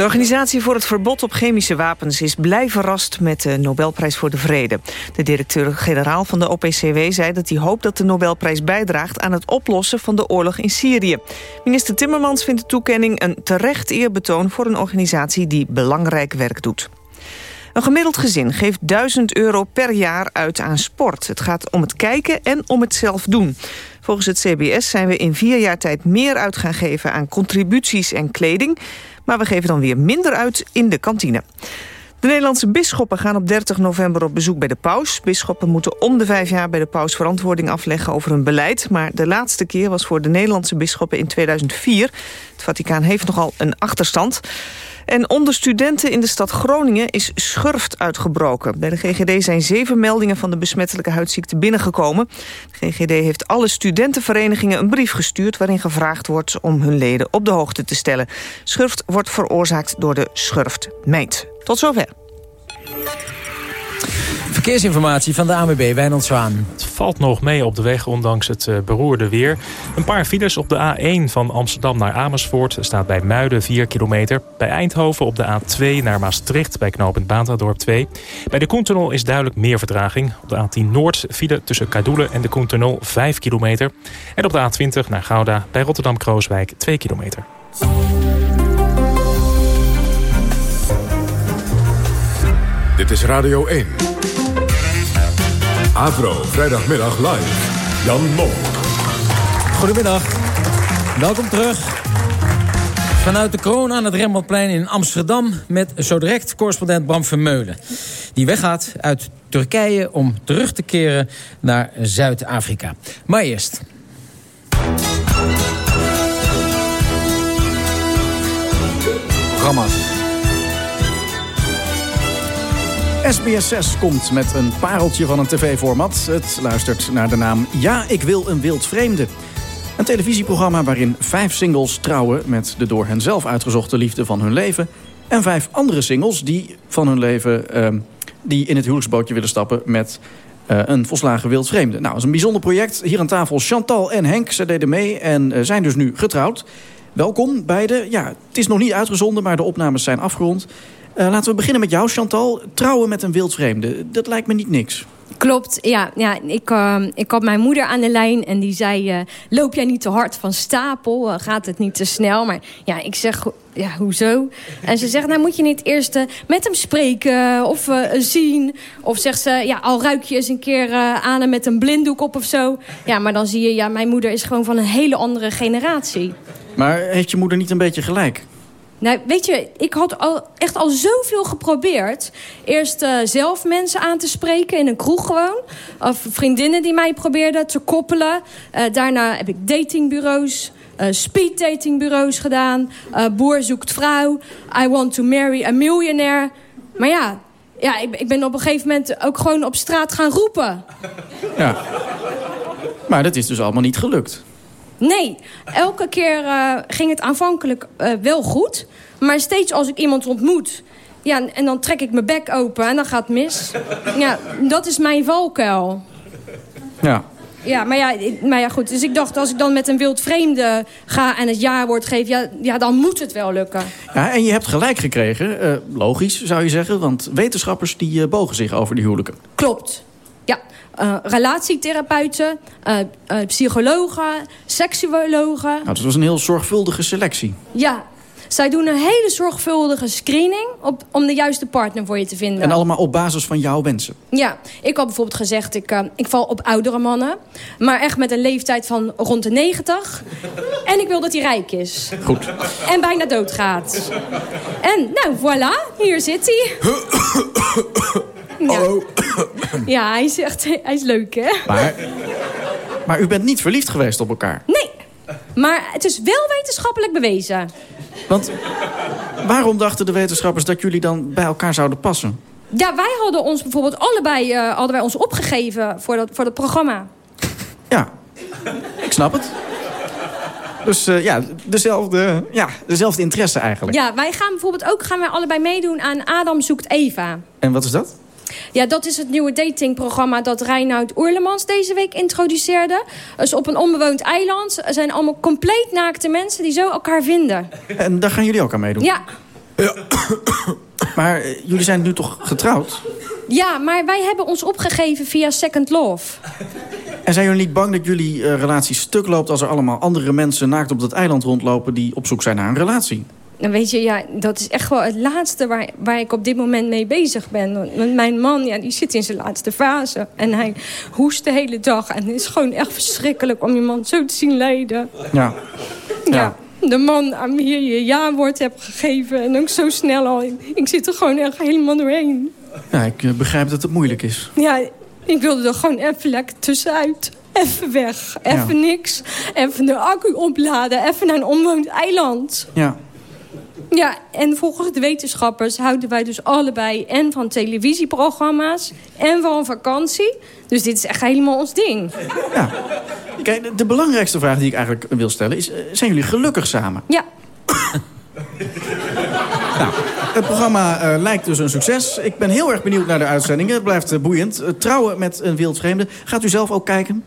De organisatie voor het verbod op chemische wapens is blij verrast met de Nobelprijs voor de Vrede. De directeur-generaal van de OPCW zei dat hij hoopt dat de Nobelprijs bijdraagt aan het oplossen van de oorlog in Syrië. Minister Timmermans vindt de toekenning een terecht eerbetoon voor een organisatie die belangrijk werk doet. Een gemiddeld gezin geeft 1000 euro per jaar uit aan sport. Het gaat om het kijken en om het zelf doen. Volgens het CBS zijn we in vier jaar tijd meer uit gaan geven aan contributies en kleding. Maar we geven dan weer minder uit in de kantine. De Nederlandse bisschoppen gaan op 30 november op bezoek bij de paus. Bisschoppen moeten om de vijf jaar bij de paus verantwoording afleggen over hun beleid. Maar de laatste keer was voor de Nederlandse bisschoppen in 2004. Het Vaticaan heeft nogal een achterstand. En onder studenten in de stad Groningen is schurft uitgebroken. Bij de GGD zijn zeven meldingen van de besmettelijke huidziekte binnengekomen. De GGD heeft alle studentenverenigingen een brief gestuurd... waarin gevraagd wordt om hun leden op de hoogte te stellen. Schurft wordt veroorzaakt door de schurftmeet. Tot zover. Verkeersinformatie van de ANWB, Wijnand Zwaan. Het valt nog mee op de weg, ondanks het eh, beroerde weer. Een paar files op de A1 van Amsterdam naar Amersfoort... staat bij Muiden 4 kilometer. Bij Eindhoven op de A2 naar Maastricht bij knooppunt Batadorp 2. Bij de Koentunnel is duidelijk meer vertraging. Op de A10 Noord file tussen Kadoelen en de Koentunnel 5 kilometer. En op de A20 naar Gouda bij Rotterdam-Krooswijk 2 kilometer. Dit is Radio 1. Avro, vrijdagmiddag live. Jan Mom. Goedemiddag. Welkom terug. Vanuit de kroon aan het Rembrandtplein in Amsterdam... met zo direct correspondent Bram Vermeulen. Die weggaat uit Turkije om terug te keren naar Zuid-Afrika. Maar eerst... Programma's. SBS6 komt met een pareltje van een tv-format. Het luistert naar de naam Ja, ik wil een wild vreemde. Een televisieprogramma waarin vijf singles trouwen... met de door hen zelf uitgezochte liefde van hun leven... en vijf andere singles die van hun leven... ehm, die in het huwelijksbootje willen stappen met eh, een volslagen wild vreemde. Nou, dat is een bijzonder project. Hier aan tafel Chantal en Henk. Ze deden mee en eh, zijn dus nu getrouwd. Welkom beide. Ja, het is nog niet uitgezonden, maar de opnames zijn afgerond. Eh, laten we beginnen met jou, Chantal. Trouwen met een wild vreemde, dat lijkt me niet niks. Klopt, ja. ja ik, eh, ik had mijn moeder aan de lijn en die zei... eh, loop jij niet te hard van stapel? Eh, gaat het niet te snel? Maar ja, ik zeg, ja, hoezo? En ze zegt, nou moet je niet eerst met hem spreken of zien? Of zegt ze, ja, al ruik je eens een keer aan hem met een blinddoek op of zo. Ja, maar dan zie je, ja, mijn moeder is gewoon van een hele andere generatie. Maar heeft je moeder niet een beetje gelijk? Nou, weet je, ik had al, echt al zoveel geprobeerd. Eerst eh, zelf mensen aan te spreken in een kroeg gewoon. Of vriendinnen die mij probeerden te koppelen. Eh, daarna heb ik datingbureaus, eh speed datingbureaus gedaan. Boer zoekt vrouw. I want to marry a millionaire. Maar ja, ja ik, ik ben op een gegeven moment ook gewoon op straat gaan roepen. Ja. Maar dat is dus allemaal niet gelukt. Nee, elke keer eh, ging het aanvankelijk eh, wel goed. Maar steeds als ik iemand ontmoet Ja, en- dan trek ik mijn bek open en dan gaat het mis. Ja, dat is mijn valkuil. Ja. Ja, maar ja, maar ja, goed. Dus ik dacht, als ik dan met een wild vreemde ga en het jaarwoord geef... Ja, ja, dan moet het wel lukken. ja. En je hebt gelijk gekregen. eh, logisch, zou je zeggen. Want wetenschappers die bogen zich over die huwelijken. Klopt. Ja, eh, relatietherapeuten, eh, eh, psychologen, seksuologen. Nou, het was een heel zorgvuldige selectie. Ja, zij doen een hele zorgvuldige screening... Op, om de juiste partner voor je te vinden. En allemaal op basis van jouw wensen. Ja, ik had bijvoorbeeld gezegd, ik, ik val op oudere mannen. Maar echt met een leeftijd van rond de 90. En ik wil dat hij rijk is. Goed. En bijna doodgaat. En nou, voilà, hier zit hij. Hallo. Ja, hij is echt hij is leuk, hè? Maar, maar u bent niet verliefd geweest op elkaar. Nee, maar het is wel wetenschappelijk bewezen. Want waarom dachten de wetenschappers dat jullie dan bij elkaar zouden passen? Ja, wij hadden ons bijvoorbeeld allebei eh, hadden wij ons opgegeven voor dat, voor dat programma. Ja, ik snap het. Dus eh, ja, dezelfde, ja, dezelfde interesse eigenlijk. Ja, wij gaan bijvoorbeeld ook gaan wij allebei meedoen aan Adam zoekt Eva. En wat is dat? Ja, dat is het nieuwe datingprogramma dat Reinoud Oerlemans deze week introduceerde. Dus op een onbewoond eiland zijn allemaal compleet naakte mensen die zo elkaar vinden. En daar gaan jullie ook aan meedoen? Ja, Maar eh, jullie zijn nu toch getrouwd? ja, maar wij hebben ons opgegeven via Second Love. En zijn jullie niet bang dat jullie eh, relatie stuk loopt... als er allemaal andere mensen naakt op dat eiland rondlopen... die op zoek zijn naar een relatie? Nou weet je, ja, dat is echt wel het laatste waar, waar ik op dit moment mee bezig ben. Want mijn man, ja, die zit in zijn laatste fase. En hij hoest de hele dag. En het is gewoon echt verschrikkelijk om iemand zo te zien lijden. Ja. Ja. De man aan wie je je ja-woord hebt gegeven. En ook zo snel al. Ik, zit er gewoon echt helemaal doorheen. Ja, ik eh, begrijp dat het moeilijk is. Ja, ik wilde er gewoon even lekker tussenuit. Even weg. Even niks. Even de accu opladen. Even naar een onbewoond eiland. Ja. Ja, en volgens de wetenschappers houden wij dus allebei... en van televisieprogramma's en van vakantie. Dus dit is echt helemaal ons ding. Kijk, de, de belangrijkste vraag die ik eigenlijk wil stellen is... eh, zijn jullie gelukkig samen? Ja. nou, het programma eh, lijkt dus een succes. Ik ben heel erg benieuwd naar de uitzendingen. Het blijft eh, boeiend. Trouwen met een wildvreemde. Gaat u zelf ook kijken?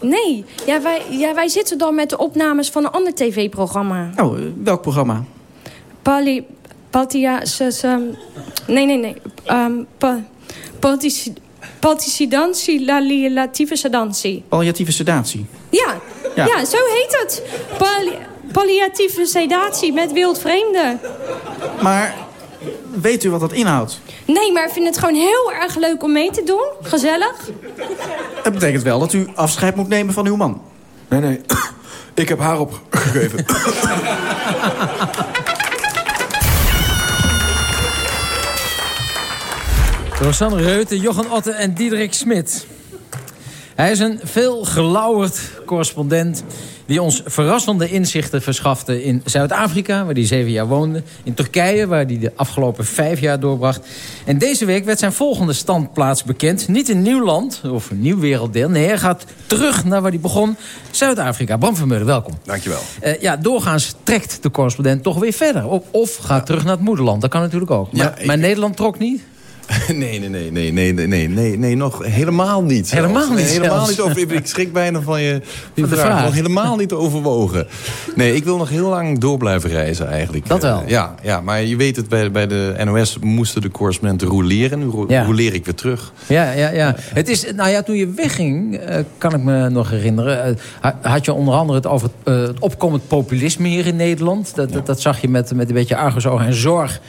Nee, ja, wij, ja, wij zitten dan met de opnames van een ander tv-programma. Oh, welk programma? Pali... Patia... se- se- Nee, nee, nee. Um, pa, patici- Paticidantie latieve sedantie. Palliatieve sedatie. Ja, Ja. ja. zo heet het. Palli- palliatieve sedatie met wildvreemden. Maar weet u wat dat inhoudt? Nee, maar ik vind het gewoon heel erg leuk om mee te doen. Gezellig. Het betekent wel dat u afscheid moet nemen van uw man. Nee, nee. Ik heb haar opgegeven. Rosanne Reuten, Jochen Otte en Diederik Smit. Hij is een veel gelauwerd correspondent... die ons verrassende inzichten verschafte in Zuid-Afrika... waar hij zeven jaar woonde. In Turkije, waar hij de afgelopen vijf jaar doorbracht. En deze week werd zijn volgende standplaats bekend. Niet een nieuw land of een nieuw werelddeel. Nee, hij gaat terug naar waar hij begon. Zuid-Afrika. Bram van Meulen, welkom. Dankjewel. Eh, ja, doorgaans trekt de correspondent toch weer verder. Of, of gaat terug naar het moederland. Dat kan natuurlijk ook. Maar, Ja, ik- maar Nederland trok niet? Nee, nee, nee, nee, nee, nee, nee, nee, nog helemaal niet. zelfs. Helemaal niet Nee, helemaal zelfs. niet over. Ik schrik bijna van je de vraag. Nog helemaal niet overwogen. Nee, ik wil nog heel lang door blijven reizen eigenlijk. Dat wel. Ja, ja, maar je weet het, bij, bij de NOS moesten de correspondenten roleren. Nu ro- Ja. roleer ik weer terug. Ja, ja, ja. Het is, nou ja, toen je wegging, eh, kan ik me nog herinneren... eh, ha- had je onder andere het over het, eh, het opkomend populisme hier in Nederland. Dat, dat, dat zag je met, met een beetje argusogen en zorg.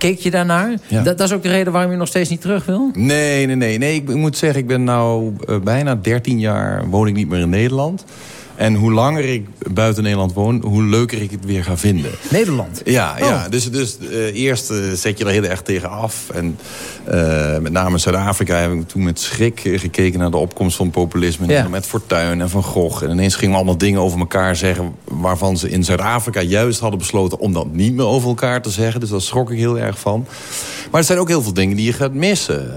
Keek je daarnaar? Ja. Dat, dat is ook de reden waarom je nog steeds niet terug wil? Nee, nee, nee. nee ik, ik moet zeggen, ik ben nou eh, bijna 13 jaar woon ik niet meer in Nederland. En hoe langer ik buiten Nederland woon, hoe leuker ik het weer ga vinden. Nederland? Ja, Oh. ja. dus, dus eh, eerst eh, zet je er heel erg tegen af. En eh, met name Zuid-Afrika heb ik toen met schrik gekeken naar de opkomst van populisme. Ja. Met Fortuyn en Van Gogh. En ineens gingen we allemaal dingen over elkaar zeggen... waarvan ze in Zuid-Afrika juist hadden besloten om dat niet meer over elkaar te zeggen. Dus daar schrok ik heel erg van. Maar er zijn ook heel veel dingen die je gaat missen.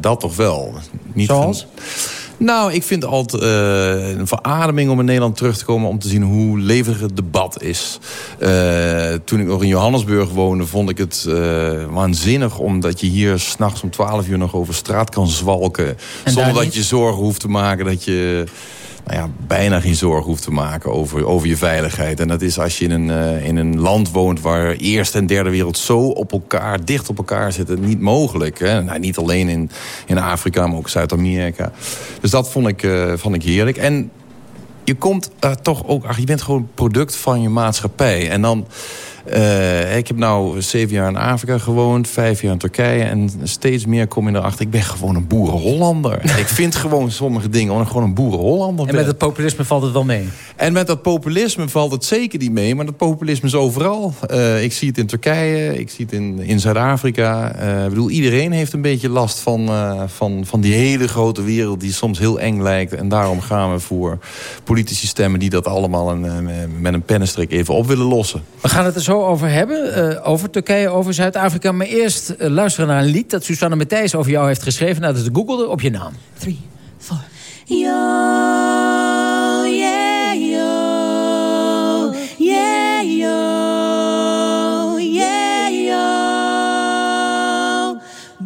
Dat toch wel. Niet Zoals? van- Nou, ik vind het altijd uh, een verademing om in Nederland terug te komen... om te zien hoe levendig het debat is. Uh, toen ik nog in Johannesburg woonde, vond ik het uh, waanzinnig... omdat je hier s'nachts om 12 uur nog over straat kan zwalken... En zonder dat niet? je zorgen hoeft te maken dat je nou ja, bijna geen zorgen hoeft te maken over, over je veiligheid. En dat is als je in een, uh, in een land woont waar eerste en derde wereld zo op elkaar, dicht op elkaar zitten, niet mogelijk. Hè? Nou, niet alleen in, in Afrika, maar ook Zuid-Amerika. Dus dat vond ik, uh, vond ik heerlijk. En je komt uh, toch ook, ach, je bent gewoon product van je maatschappij. En dan... Uh, ik heb nou zeven jaar in Afrika gewoond, vijf jaar in Turkije. En steeds meer kom je erachter, ik ben gewoon een boerenhollander. ik vind gewoon sommige dingen omdat ik gewoon een boerenhollander. En met het populisme valt het wel mee? En met dat populisme valt het zeker niet mee. Maar dat populisme is overal. Uh, ik zie het in Turkije, ik zie het in, in Zuid-Afrika. Uh, ik bedoel, iedereen heeft een beetje last van, van, van die hele grote wereld... die soms heel eng lijkt. En daarom gaan we voor politici stemmen... die dat allemaal een, met een pennenstrik even op willen lossen. We gaan het er zo over hebben. Uh, over Turkije, over Zuid-Afrika. Maar eerst uh, luisteren naar een lied dat Susanne Matthijs over jou heeft geschreven. Nou, dat is Googelde op je naam. 3, 4. Yo,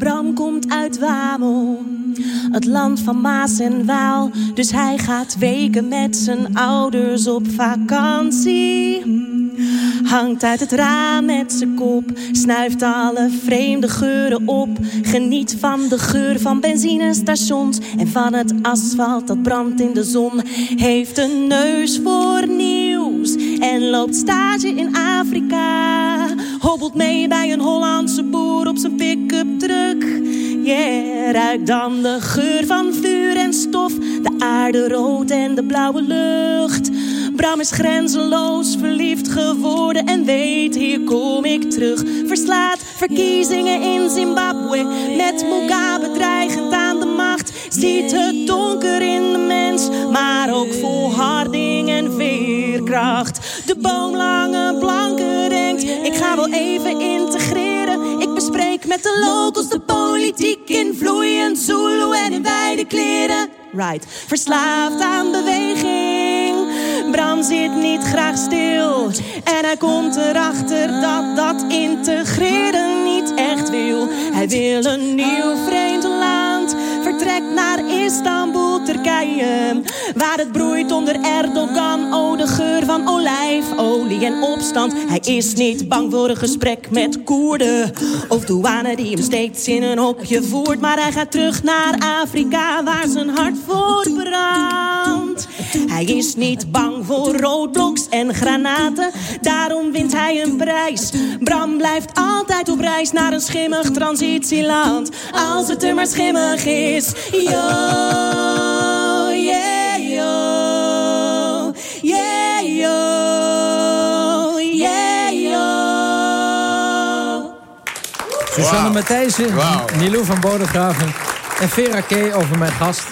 Bram komt uit Wamel. Het land van Maas en Waal. Dus hij gaat weken met zijn ouders op vakantie. Hangt uit het raam met zijn kop, snuift alle vreemde geuren op. Geniet van de geur van benzinestations en van het asfalt dat brandt in de zon. Heeft een neus voor nieuws en loopt stage in Afrika. Hobbelt mee bij een Hollandse boer op zijn pick-up truck. Yeah, ruikt dan de geur van vuur en stof, de aarde rood en de blauwe lucht. Bram is grenzeloos verliefd geworden en weet, hier kom ik terug. Verslaat verkiezingen in Zimbabwe, met Mugabe dreigend aan de macht. Ziet het donker in de mens, maar ook volharding en veerkracht. De boomlange blanke denkt, ik ga wel even integreren. Ik bespreek met de locals de politiek in vloeiend Zulu en in wijde kleren. Right, verslaafd aan beweging. Bram zit niet graag stil. En hij komt erachter dat dat integreren niet echt wil. Hij wil een nieuw vreemd land. Naar Istanbul, Turkije. Waar het broeit onder Erdogan. Oh, de geur van olijfolie en opstand. Hij is niet bang voor een gesprek met Koerden. Of douane die hem steeds in een hokje voert. Maar hij gaat terug naar Afrika waar zijn hart voor brandt. Hij is niet bang voor roodbloks en granaten. Daarom wint hij een prijs. Bram blijft altijd op reis naar een schimmig transitieland. Als het er maar schimmig is. Yo, yeah, yo. Yeah, yo. Yeah, yo. Susanne Wauw. Matthijssen, Wauw. Nilo van Bodegraven en Vera K. over mijn gast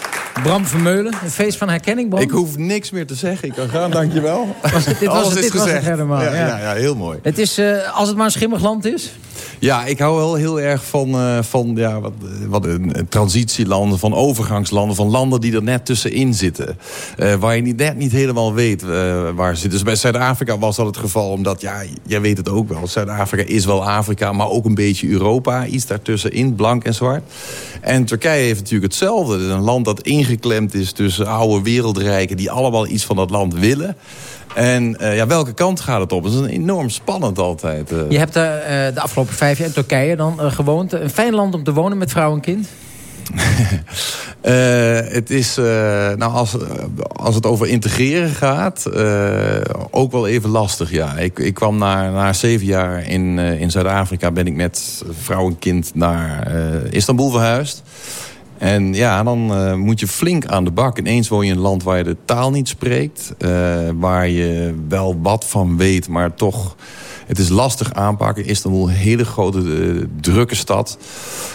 Bram Vermeulen. Een feest van herkenning, Bram. Ik hoef niks meer te zeggen. Ik kan gaan, dankjewel. Was het- dit was het- is dit was het helemaal, Ja, ja. ja, ja, heel mooi. Het is, eh, als het maar een schimmig land is. Ja, ik hou wel heel erg van, eh, van ja, wat, wat een transitielanden, van overgangslanden, van landen die er net tussenin zitten. Eh, waar je niet, net niet helemaal weet eh, waar ze zitten. Dus bij Zuid-Afrika was dat het geval, omdat, ja, jij weet het ook wel. Zuid-Afrika is wel Afrika, maar ook een beetje Europa. Iets daartussenin, blank en zwart. En Turkije heeft natuurlijk hetzelfde. Een land dat ingeklemd is tussen oude wereldrijken... die allemaal iets van dat land willen. En eh, ja, welke kant gaat het op? Dat is een enorm spannend altijd. eh. Je hebt eh, de afgelopen vijf jaar in Turkije dan gewoond. Een fijn land om te wonen met vrouw en kind. Het is, nou als, als het over integreren gaat, ook wel even lastig, ja. Ik, ik kwam na, na zeven jaar in, in Zuid-Afrika, ben ik met vrouw en kind naar Istanbul verhuisd. En ja, dan eh, moet je flink aan de bak. Ineens woon je in een land waar je de taal niet spreekt. eh, waar je wel wat van weet, maar toch... Het is lastig aanpakken. Istanbul, een hele grote, eh, drukke stad.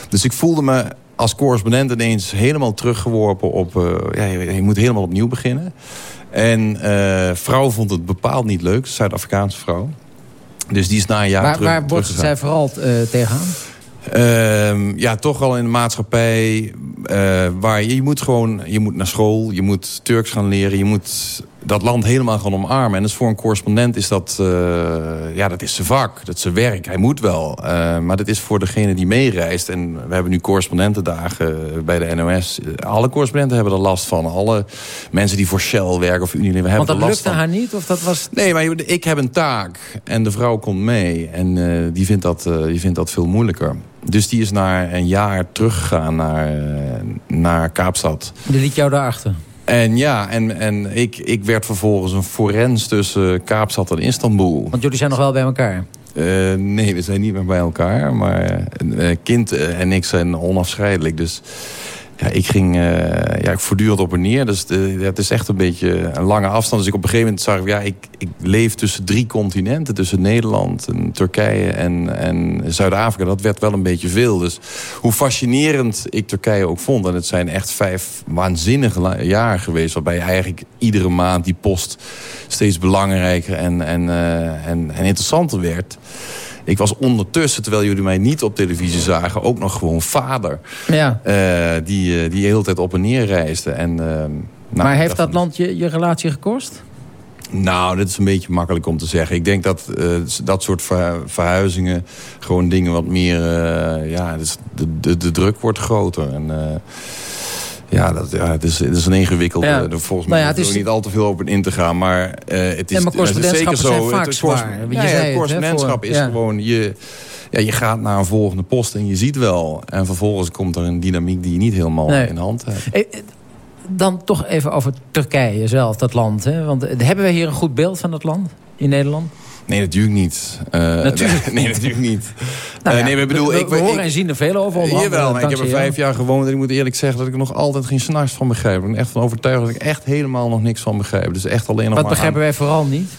Dus ik voelde me als correspondent ineens helemaal teruggeworpen op... ja, je, je moet helemaal opnieuw beginnen. En vrouw vond het bepaald niet leuk. Zuid-Afrikaanse vrouw. Dus die is na een jaar waar terug, waar teruggegaan. zij vooral tegenaan? Ehm, ja, toch wel in de maatschappij eh, waar je, je moet gewoon je moet naar school, je moet Turks gaan leren, je moet dat land helemaal gaan omarmen. En dus voor een correspondent is dat, uh, ja, dat is zijn vak, dat is zijn werk. Hij moet wel. Uh, maar dat is voor degene die meereist. En we hebben nu correspondentendagen bij de NOS. Alle correspondenten hebben er last van. Alle mensen die voor Shell werken of Unilever hebben Want er last dat van. lukte haar niet? Of dat was... Nee, maar ik heb een taak en de vrouw komt mee. En uh, die, vindt dat, die vindt dat veel moeilijker. Dus die is na een jaar teruggegaan naar, naar Kaapstad. Die liet jou daarachter? En ja, en, en ik, ik werd vervolgens een forens tussen Kaapstad en Istanbul. Want jullie zijn nog wel bij elkaar? Uh, nee, we zijn niet meer bij elkaar. Maar uh, kind en ik zijn onafscheidelijk. Dus ja, ik ging uh, ja, voortdurend op en neer. Dus de, ja, het is echt een beetje een lange afstand. Dus ik op een gegeven moment zag ja, ik, ik leef tussen drie continenten. Tussen Nederland en Turkije en, en Zuid-Afrika. Dat werd wel een beetje veel. Dus hoe fascinerend ik Turkije ook vond. En het zijn echt vijf waanzinnige jaren geweest. Waarbij eigenlijk iedere maand die post steeds belangrijker en, en, uh, en, en interessanter werd. Ik was ondertussen, terwijl jullie mij niet op televisie zagen... ook nog gewoon vader. Ja. Uh, die, uh, die de hele tijd op en neer reisde. En, uh, nou, maar heeft dat land je, je relatie gekost? Nou, dat is een beetje makkelijk om te zeggen. Ik denk dat dat soort verhuizingen... gewoon dingen wat meer... ja, dus de, de, de druk wordt groter. En... Ja, dat, ja het, is, het is een ingewikkelde... Ja. Volgens mij nou ja, is er niet al te veel op in te gaan. Maar uh, het is, ja, maar het is zeker zo. Vaak het, zwaar, ja, ja, het correspondentschap is gewoon... Je, ja, je gaat naar een volgende post en je ziet wel. En vervolgens komt er een dynamiek die je niet helemaal nee. in de hand hebt. Dan toch even over Turkije zelf, dat land. Hè? Want hebben we hier een goed beeld van dat land in Nederland? Nee, natuurlijk niet. Uh, natuurlijk nee, natuurlijk niet. Nou uh, nee, maar bedoel, we, ik, we horen ik, en zien er veel over. Onder jawel, maar ik heb er vijf jaar gewoond en ik moet eerlijk zeggen dat ik er nog altijd geen s'nachts van begrijp. Ik ben echt van overtuigd dat ik echt helemaal nog niks van begrijp. Dus echt alleen nog Wat maar begrijpen aan... wij vooral niet?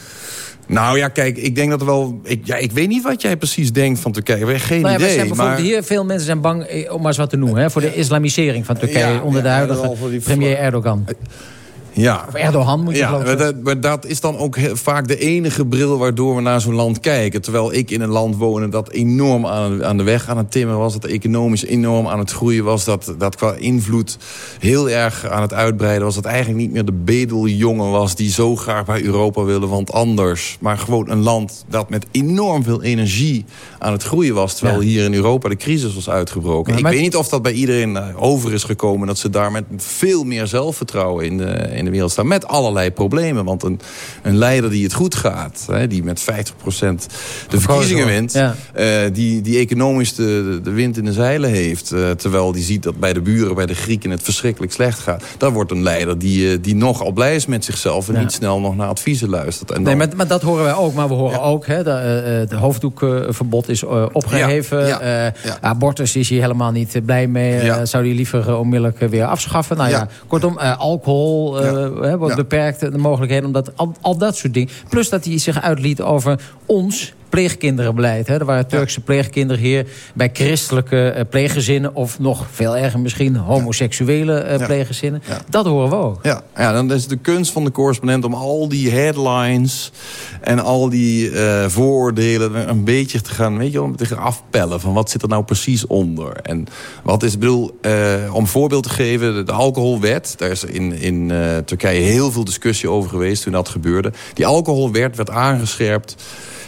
Nou ja, kijk, ik denk dat er wel... Ik, ja, ik weet niet wat jij precies denkt van Turkije. Geen nou ja, idee. Zijn maar... hier, veel mensen zijn bang, eh, om maar eens wat te noemen... Hè, voor de islamisering van Turkije Ja, onder de huidige premier Erdogan. Ja. Of Erdogan moet je Ja, maar dat, maar dat is dan ook vaak de enige bril waardoor we naar zo'n land kijken. Terwijl ik in een land woonde dat enorm aan, aan de weg aan het timmeren was. Dat economisch enorm aan het groeien was. Dat, dat qua invloed heel erg aan het uitbreiden was. Dat eigenlijk niet meer de bedeljongen was die zo graag bij Europa wilde. Want anders. Maar gewoon een land dat met enorm veel energie aan het groeien was. Terwijl Ja. hier in Europa de crisis was uitgebroken. Maar- ik maar- weet niet of dat bij iedereen eh, over is gekomen. Dat ze daar met veel meer zelfvertrouwen in de, in de wereld staan. Met allerlei problemen. Want een, een leider die het goed gaat. Hè, die met 50% de verkiezingen wint. ja. eh, die, die economisch de, de wind in de zeilen heeft. eh, terwijl die ziet dat bij de buren, bij de Grieken het verschrikkelijk slecht gaat. Dat wordt een leider die, eh, die nogal blij is met zichzelf. En Ja. niet snel nog naar adviezen luistert. En Nee, dan- maar, maar dat horen wij ook. Maar we horen ook, hè, de, het hoofddoekverbod is eh, opgeheven. Eh. Abortus is hier helemaal niet blij mee. Zou die liever onmiddellijk weer afschaffen? Nou ja, kortom, alcohol eh, wordt Ja. beperkt. De mogelijkheden, omdat al, al dat soort dingen. Plus dat hij zich uitliet over ons pleegkinderenbeleid. Hè. Er waren Turkse pleegkinderen hier bij christelijke eh, pleeggezinnen... of nog veel erger misschien homoseksuele eh, pleeggezinnen. Dat horen we ook. Ja, ja, dan is de kunst van de correspondent om al die headlines en al die eh, vooroordelen een beetje te gaan, weet je, wel, te gaan afpellen van wat zit er nou precies onder. En wat is, bedoel, om voorbeeld te geven, de, alcoholwet, daar is in, in Turkije heel veel discussie over geweest toen dat gebeurde. Die alcoholwet werd aangescherpt,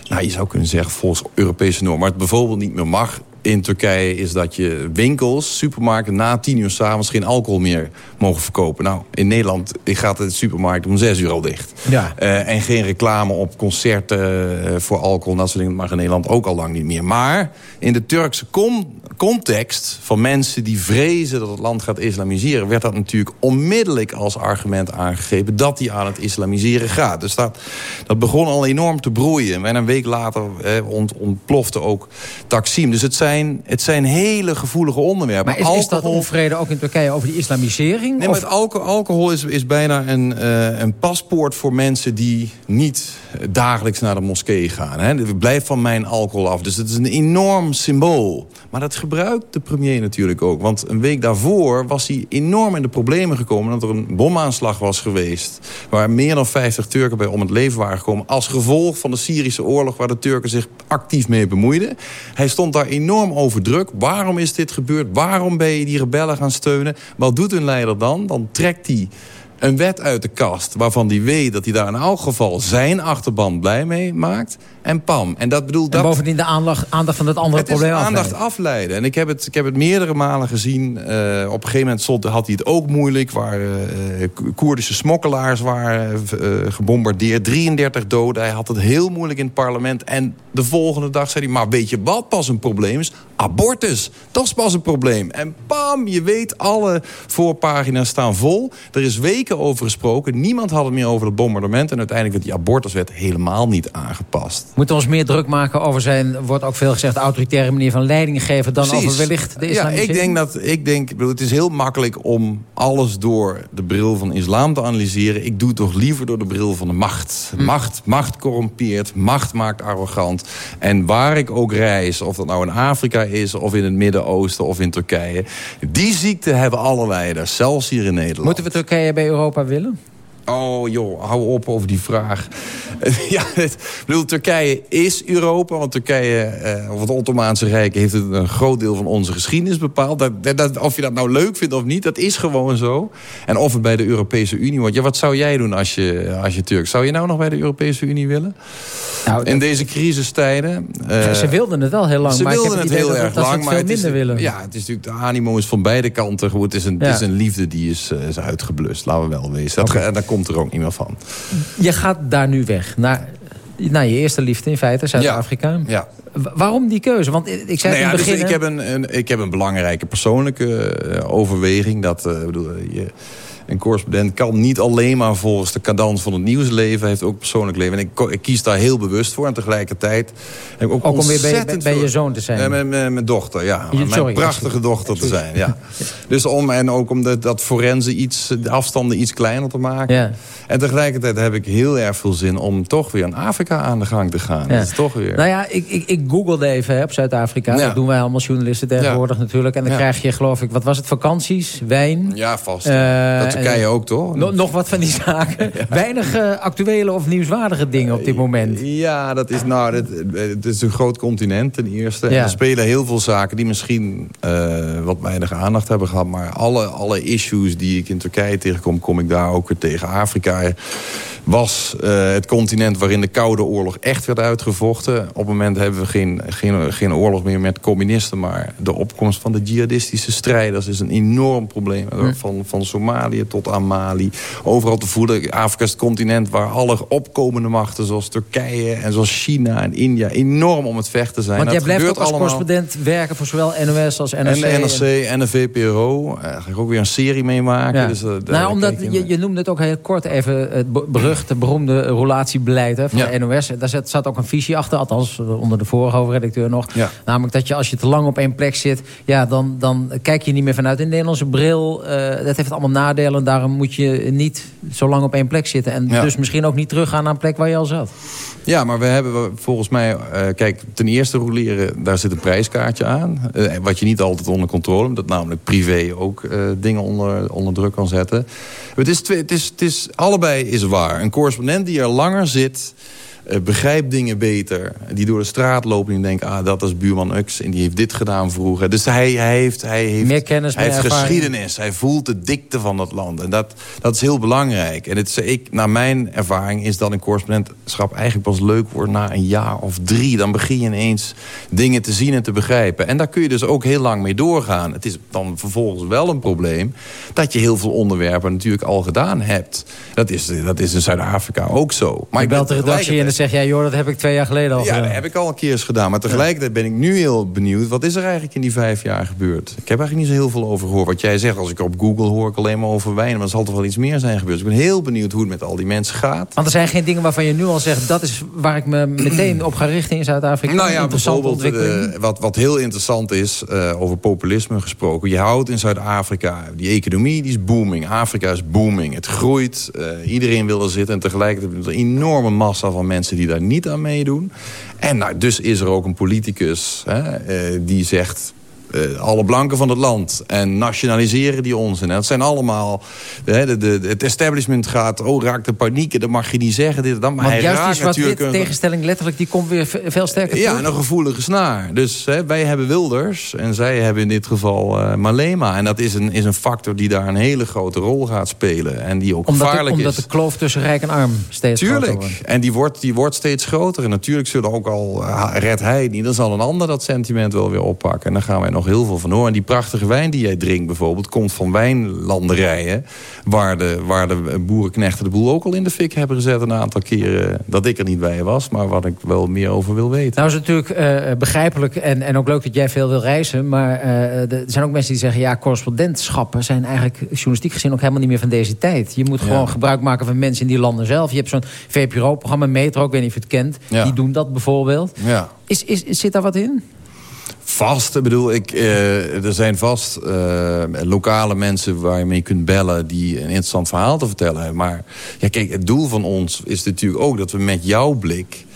nou je zou kunnen zeggen volgens Europese normen, maar het bijvoorbeeld niet meer mag in Turkije is dat je winkels, supermarkten... na tien uur s'avonds geen alcohol meer mogen verkopen. Nou, in Nederland gaat de supermarkt om zes uur al dicht. Ja. Eh, en geen reclame op concerten eh, voor alcohol. en Dat soort dingen mag in Nederland ook al lang niet meer. Maar in de Turkse com- context van mensen die vrezen dat het land gaat islamiseren... werd dat natuurlijk onmiddellijk als argument aangegeven... dat hij aan het islamiseren gaat. Dus dat, dat begon al enorm te broeien. En een week later eh, ont, ontplofte ook Taksim. Dus het zijn, het zijn hele gevoelige onderwerpen. Maar is, is dat onvrede ook in Turkije over die islamisering? Nee, Of- maar alcohol is, is bijna een, eh, een paspoort voor mensen die niet dagelijks naar de moskee gaan. Hè. Blijf van mijn alcohol af. Dus het is een enorm symbool. Maar dat gebruikt de premier natuurlijk ook. Want een week daarvoor was hij enorm in de problemen gekomen... dat er een bomaanslag was geweest... waar meer dan 50 Turken bij om het leven waren gekomen... als gevolg van de Syrische oorlog... waar de Turken zich actief mee bemoeiden. Hij stond daar enorm over druk. Waarom is dit gebeurd? Waarom ben je die rebellen gaan steunen? Wat doet hun leider dan? Dan trekt hij een wet uit de kast waarvan hij weet dat hij daar in elk geval zijn achterban blij mee maakt. En pam. En, dat bedoel, dat... bovendien de aandacht, aandacht van het andere het is probleem aandacht afleiden. afleiden. En ik heb het, ik heb het meerdere malen gezien. Eh, op een gegeven moment stond, had hij het ook moeilijk. Waar eh, Koerdische smokkelaars waren eh, gebombardeerd. 33 doden. Hij had het heel moeilijk in het parlement. En de volgende dag zei hij... maar weet je wat pas een probleem is? Abortus. Dat is pas een probleem. En pam, je weet, alle voorpagina's staan vol. Er is weken over gesproken. Niemand had het meer over het bombardement. En uiteindelijk werd die abortuswet helemaal niet aangepast. Moeten we ons meer druk maken over zijn, wordt ook veel gezegd... autoritaire manier van leiding geven dan Precies. over wellicht de Ja, islamisering? ik denk dat ik denk, het is heel makkelijk om alles door de bril van islam te analyseren. Ik doe het toch liever door de bril van de macht. Hm. Macht, macht corrompeert, macht maakt arrogant. En waar ik ook reis, of dat nou in Afrika is, of in het Midden-Oosten of in Turkije, die ziekte hebben alle leiders, zelfs hier in Nederland. Moeten we Turkije bij Europa willen? Oh joh, hou op over die vraag. ja, het, ik bedoel, Turkije is Europa. Want Turkije, eh, of het Ottomaanse Rijk... heeft een groot deel van onze geschiedenis bepaald. Dat, dat- dat- of je dat nou leuk vindt of niet, dat is gewoon zo. En of het bij de Europese Unie wordt. Ja, wat zou jij doen als je, als je Turk... Zou je nou nog bij de Europese Unie willen? In deze crisistijden... eh, ze wilden het wel heel lang, Ze maar ik heb wilden het heel dat- erg dat lang. maar veel het is, minder willen. Ja, het is natuurlijk, de animo is van beide kanten. Het is een, het is een liefde die is, eh, is uitgeblust, laten we wel wezen. Dat, En daar komt er ook niet meer van. Je gaat daar nu weg, naar, naar je eerste liefde in feite, Zuid-Afrika. Ja. Waarom die keuze? Want ik zei Nou in ja, het dus begin... ik, heb een, een, ik heb een belangrijke persoonlijke eh, overweging. Dat eh, bedoel, je, een correspondent kan niet alleen maar volgens de cadans van het nieuws leven. Hij heeft ook persoonlijk leven. En ik, ik kies daar heel bewust voor. En tegelijkertijd heb ik ook, Ook om weer bij, bij, je zoon te zijn. Ja, mijn, dochter, ja. Je- mijn prachtige dochter te zijn, ja. Dus om, en ook om de, dat forense iets, de afstanden iets kleiner te maken. Ja. En tegelijkertijd heb ik heel erg veel zin om toch weer in Afrika aan de gang te gaan. Ja. Dat is toch weer... Nou ja, ik, ik, ik googelde even hè, op Zuid-Afrika. Ja. Dat doen wij allemaal journalisten tegenwoordig natuurlijk. En dan krijg je, geloof ik, wat was het, vakanties, wijn. Ja, vast. Eh, dat Turkije en- ook, toch? No- nog wat van die zaken. Weinig eh, actuele of nieuwswaardige dingen op dit moment. Ja, dat is, nou, dat, het is een groot continent ten eerste. Ja. En er spelen heel veel zaken die misschien eh, wat weinig aandacht hebben gehad. Maar alle, alle issues die ik in Turkije tegenkom, kom ik daar ook weer tegen. Afrika was eh, het continent waarin de Koude Oorlog echt werd uitgevochten. Op het moment hebben we geen, geen, geen oorlog meer met communisten... maar de opkomst van de jihadistische strijders is een enorm probleem. Hm. Van, van Somalië tot aan Mali. Overal te voelen. Afrika is het continent waar alle opkomende machten... zoals Turkije en zoals China en India... enorm om het vechten zijn. Want jij blijft ook als allemaal. correspondent werken voor zowel NOS als NRC. En de NRC en de VPRO. Daar ga ik ook weer een serie mee maken. Ja. Dus, eh, nou, omdat je, je noemde het ook heel kort even het be- beruchte, beroemde relatiebeleid hè, van Ja. de NOS. Daar zat, zat ook een visie achter, althans eh, onder de vorige hoofdredacteur nog. Ja. Namelijk dat je als je te lang op één plek zit, ja, dan, dan kijk je niet meer vanuit een Nederlandse bril. Eh, dat heeft allemaal nadelen. Daarom moet je niet zo lang op één plek zitten. En Ja. dus misschien ook niet teruggaan naar een plek waar je al zat. Ja, maar we hebben volgens mij... eh, kijk, ten eerste roleren, daar zit een prijskaartje aan. Eh, wat je niet altijd onder controle hebt. Dat namelijk privé ook eh, dingen onder, onder druk kan zetten. Het is, twee, het, is, het is, allebei is waar. Een correspondent die er langer zit... eh, begrijpt dingen beter. Die door de straat lopen en denkt... ah, dat is buurman Ux en die heeft dit gedaan vroeger. Dus hij, hij heeft, hij heeft, Meer kennis, hij meer heeft geschiedenis. Hij voelt de dikte van dat land. En dat, dat is heel belangrijk. En het ik, naar mijn ervaring is dat een correspondentschap eigenlijk pas leuk wordt na een jaar of drie. Dan begin je ineens dingen te zien en te begrijpen. En daar kun je dus ook heel lang mee doorgaan. Het is dan vervolgens wel een probleem dat je heel veel onderwerpen natuurlijk al gedaan hebt. Dat is, dat is in Zuid-Afrika ook zo. Maar je belt de redactie dan zeg jij, joh, dat heb ik twee jaar geleden al ja, gedaan. dat heb ik al een keer eens gedaan. Maar tegelijkertijd ben ik nu heel benieuwd... wat is er eigenlijk in die vijf jaar gebeurd? Ik heb eigenlijk niet zo heel veel over gehoord. Wat jij zegt, als ik op Google hoor ik alleen maar over wijn... maar er zal toch wel iets meer zijn gebeurd. Dus ik ben heel benieuwd hoe het met al die mensen gaat. Want er zijn geen dingen waarvan je nu al zegt... dat is waar ik me meteen op ga richten in Zuid-Afrika. Nou ja, bijvoorbeeld eh, wat, wat heel interessant is, eh, over populisme gesproken. Je houdt in Zuid-Afrika, die economie die is booming. Afrika is booming, het groeit. eh, iedereen wil er zitten en tegelijkertijd er een enorme massa van mensen die daar niet aan meedoen. En nou, dus is er ook een politicus hè, eh, die zegt... eh, alle blanken van het land. En nationaliseren die onzin. Dat zijn allemaal... De, de, het establishment gaat, oh, raakt de paniek. Dat mag je niet zeggen. Dit, dat, maar Want hij juist raakt is wat dit een- tegenstelling letterlijk, die komt weer ve- veel sterker ja, terug. en een gevoelige snaar. Dus hè, wij hebben Wilders en zij hebben in dit geval eh, Malema. En dat is een, is een factor die daar een hele grote rol gaat spelen. En die ook Omdat, de, gevaarlijk omdat is. de kloof tussen rijk en arm steeds groter wordt. Tuurlijk. En die wordt, die wordt steeds groter. En natuurlijk zullen ook al, uh, red hij niet... dan zal een ander dat sentiment wel weer oppakken. En daar gaan wij nog heel veel van horen. En die prachtige wijn die jij drinkt bijvoorbeeld... komt van wijnlanderijen... waar de, waar de boerenknechten de boel ook al in de fik hebben gezet... een aantal keren dat ik er niet bij was. Maar wat ik wel meer over wil weten. Nou is het natuurlijk eh, begrijpelijk en, en ook leuk dat jij veel wil reizen. Maar eh, er zijn ook mensen die zeggen... ja, correspondentschappen zijn eigenlijk journalistiek gezien... ook helemaal niet meer van deze tijd. Je moet Ja. gewoon gebruik maken van mensen in die landen zelf. Je hebt zo'n VPRO-programma, Metro, ik weet niet of je het kent. Ja. Die doen dat bijvoorbeeld. Ja. Is, is, zit daar wat in? Vast, ik bedoel, ik, eh, er zijn vast eh, lokale mensen waar je mee kunt bellen... die een interessant verhaal te vertellen hebben. Maar ja, kijk, het doel van ons is natuurlijk ook dat we met jouw blik...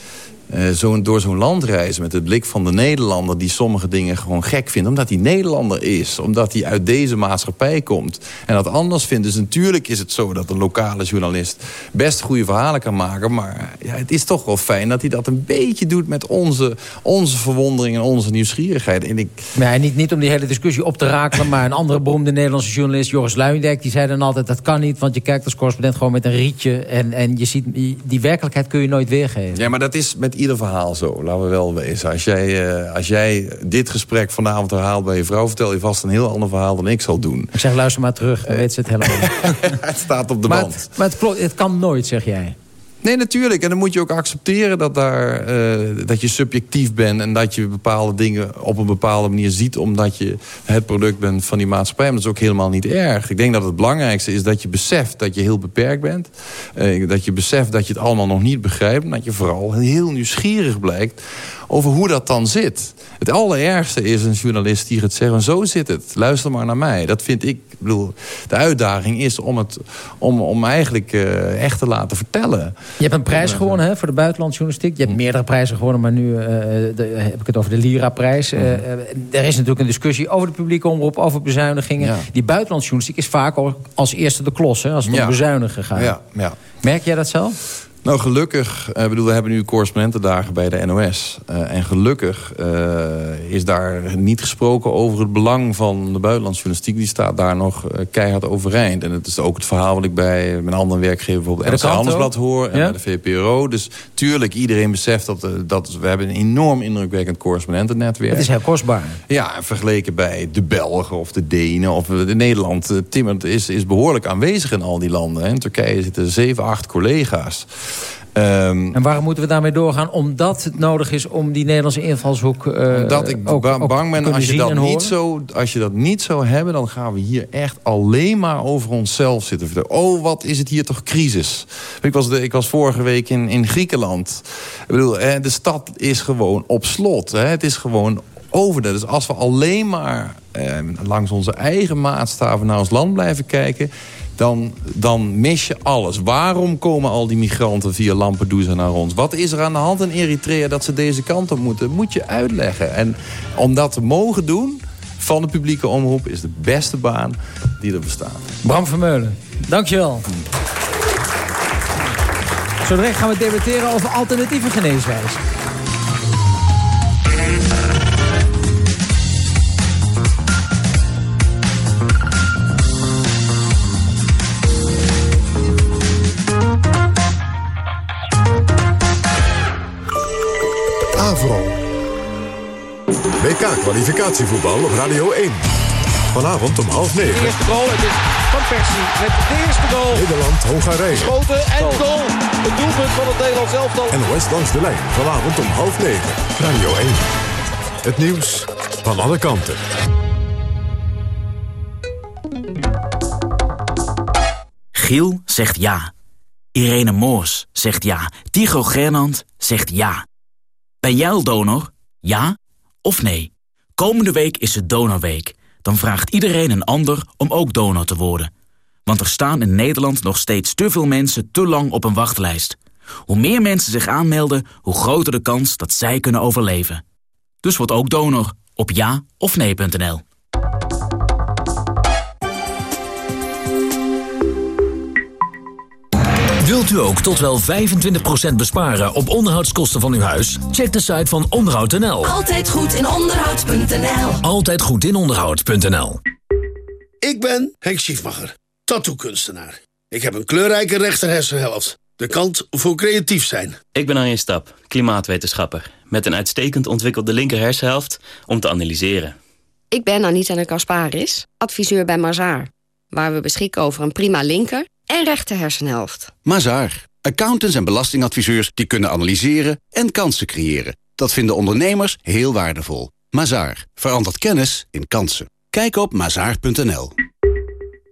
eh, zo, door zo'n land reizen met het blik van de Nederlander... die sommige dingen gewoon gek vindt. Omdat hij Nederlander is. Omdat hij uit deze maatschappij komt. En dat anders vindt. Dus natuurlijk is het zo dat een lokale journalist... best goede verhalen kan maken. Maar ja, het is toch wel fijn dat hij dat een beetje doet... met onze, onze verwondering en onze nieuwsgierigheid. En ik, Nee, niet, niet om die hele discussie op te rakelen... maar een andere beroemde Nederlandse journalist, Joris Luijendijk... die zei dan altijd, dat kan niet, want je kijkt als correspondent gewoon met een rietje... en, en je ziet, die werkelijkheid kun je nooit weergeven. Ja, maar dat is met ieder verhaal zo. Laten we wel wezen. Als jij, eh, als jij dit gesprek vanavond herhaalt bij je vrouw... vertel je vast een heel ander verhaal dan ik zal doen. Ik zeg, luister maar terug, dan weet ze het helemaal niet. het staat op de maar band. het, maar het kan nooit, zeg jij. Nee, natuurlijk. En dan moet je ook accepteren dat, daar, eh, dat je subjectief bent... en dat je bepaalde dingen op een bepaalde manier ziet... omdat je het product bent van die maatschappij. Maar dat is ook helemaal niet erg. Ik denk dat het belangrijkste is dat je beseft dat je heel beperkt bent. Eh, dat je beseft dat je het allemaal nog niet begrijpt. En dat je vooral heel nieuwsgierig blijkt over hoe dat dan zit. Het allerergste is een journalist die gaat zeggen... zo zit het, luister maar naar mij. Dat vind ik, ik bedoel, de uitdaging is om, het, om, om eigenlijk eh, echt te laten vertellen. Je hebt een prijs gewonnen hè, voor de buitenlandsjournalistiek. Je hebt meerdere prijzen gewonnen, maar nu eh, de- heb ik het over de Lira-prijs. Eh, eh, er is natuurlijk een discussie over de publieke omroep, over bezuinigingen. Ja. Die buitenlandsjournalistiek is vaak als eerste de klos, hè, als het Ja. om bezuinigen gaat. Ja, ja. Merk jij dat zelf? Nou, gelukkig, eh, bedoel, we hebben nu correspondentendagen bij de NOS. Eh, en gelukkig eh, is daar niet gesproken over het belang van de buitenlandsjournalistiek. Die staat daar nog keihard overeind. En het is ook het verhaal wat ik bij mijn andere werkgever... bijvoorbeeld NRC Handelsblad hoor en Ja? bij de VPRO. Dus tuurlijk, iedereen beseft dat, dat we hebben een enorm indrukwekkend correspondentennetwerk. Het is heel kostbaar. Ja, en vergeleken bij de Belgen of de Denen of de Nederland. Timmert is, is behoorlijk aanwezig in al die landen. In Turkije zitten zeven, acht collega's. Ehm, En waarom moeten we daarmee doorgaan? Omdat het nodig is om die Nederlandse invalshoek eh dat ik ook, ba- ook bang ben, als je, dat niet zo, als je dat niet zou hebben... dan gaan we hier echt alleen maar over onszelf zitten. Oh, wat is het hier toch crisis. Ik was, de, ik was vorige week in, in Griekenland. Ik bedoel, de stad is gewoon op slot. Hè. Het is gewoon over. Dus als we alleen maar eh, langs onze eigen maatstaven naar ons land blijven kijken... Dan, dan mis je alles. Waarom komen al die migranten via Lampedusa naar ons? Wat is er aan de hand in Eritrea dat ze deze kant op moeten? Moet je uitleggen. En om dat te mogen doen van de publieke omroep... is de beste baan die er bestaat. Bram Vermeulen, dankjewel. Zo direct gaan we debatteren over alternatieve geneeswijzen. Avro. WK-kwalificatievoetbal op Radio 1. Vanavond om half negen. eerste goal. Het is Van Persie met de eerste goal. Nederland-Hongarije. Schoten en goal. Het doelpunt van het Nederlands elftal. NOS langs de lijn. Vanavond om half negen. Radio 1. Het nieuws van alle kanten. Giel zegt ja. Irene Moors zegt ja. Tycho Gernand zegt ja. Ben jij donor? Ja of nee? Komende week is het Donorweek. Dan vraagt iedereen een ander om ook donor te worden. Want er staan in Nederland nog steeds te veel mensen te lang op een wachtlijst. Hoe meer mensen zich aanmelden, hoe groter de kans dat zij kunnen overleven. Dus word ook donor op ja of nee.nl. Wilt u ook tot wel 25% besparen op onderhoudskosten van uw huis? Check de site van onderhoud.nl. Altijd goed in onderhoud.nl. Altijd goed in onderhoud.nl. Ik ben Henk Schiefmacher, tattoo-kunstenaar. Ik heb een kleurrijke rechterhersenhelft. De kant voor creatief zijn. Ik ben Arjen Stap, klimaatwetenschapper. Met een uitstekend ontwikkelde linkerhersenhelft om te analyseren. Ik ben Anita de Kasparis, adviseur bij Mazaar. Waar we beschikken over een prima linker en rechter hersenhelft. Mazaar. Accountants en belastingadviseurs die kunnen analyseren en kansen creëren. Dat vinden ondernemers heel waardevol. Mazaar. Verandert kennis in kansen. Kijk op mazaar.nl.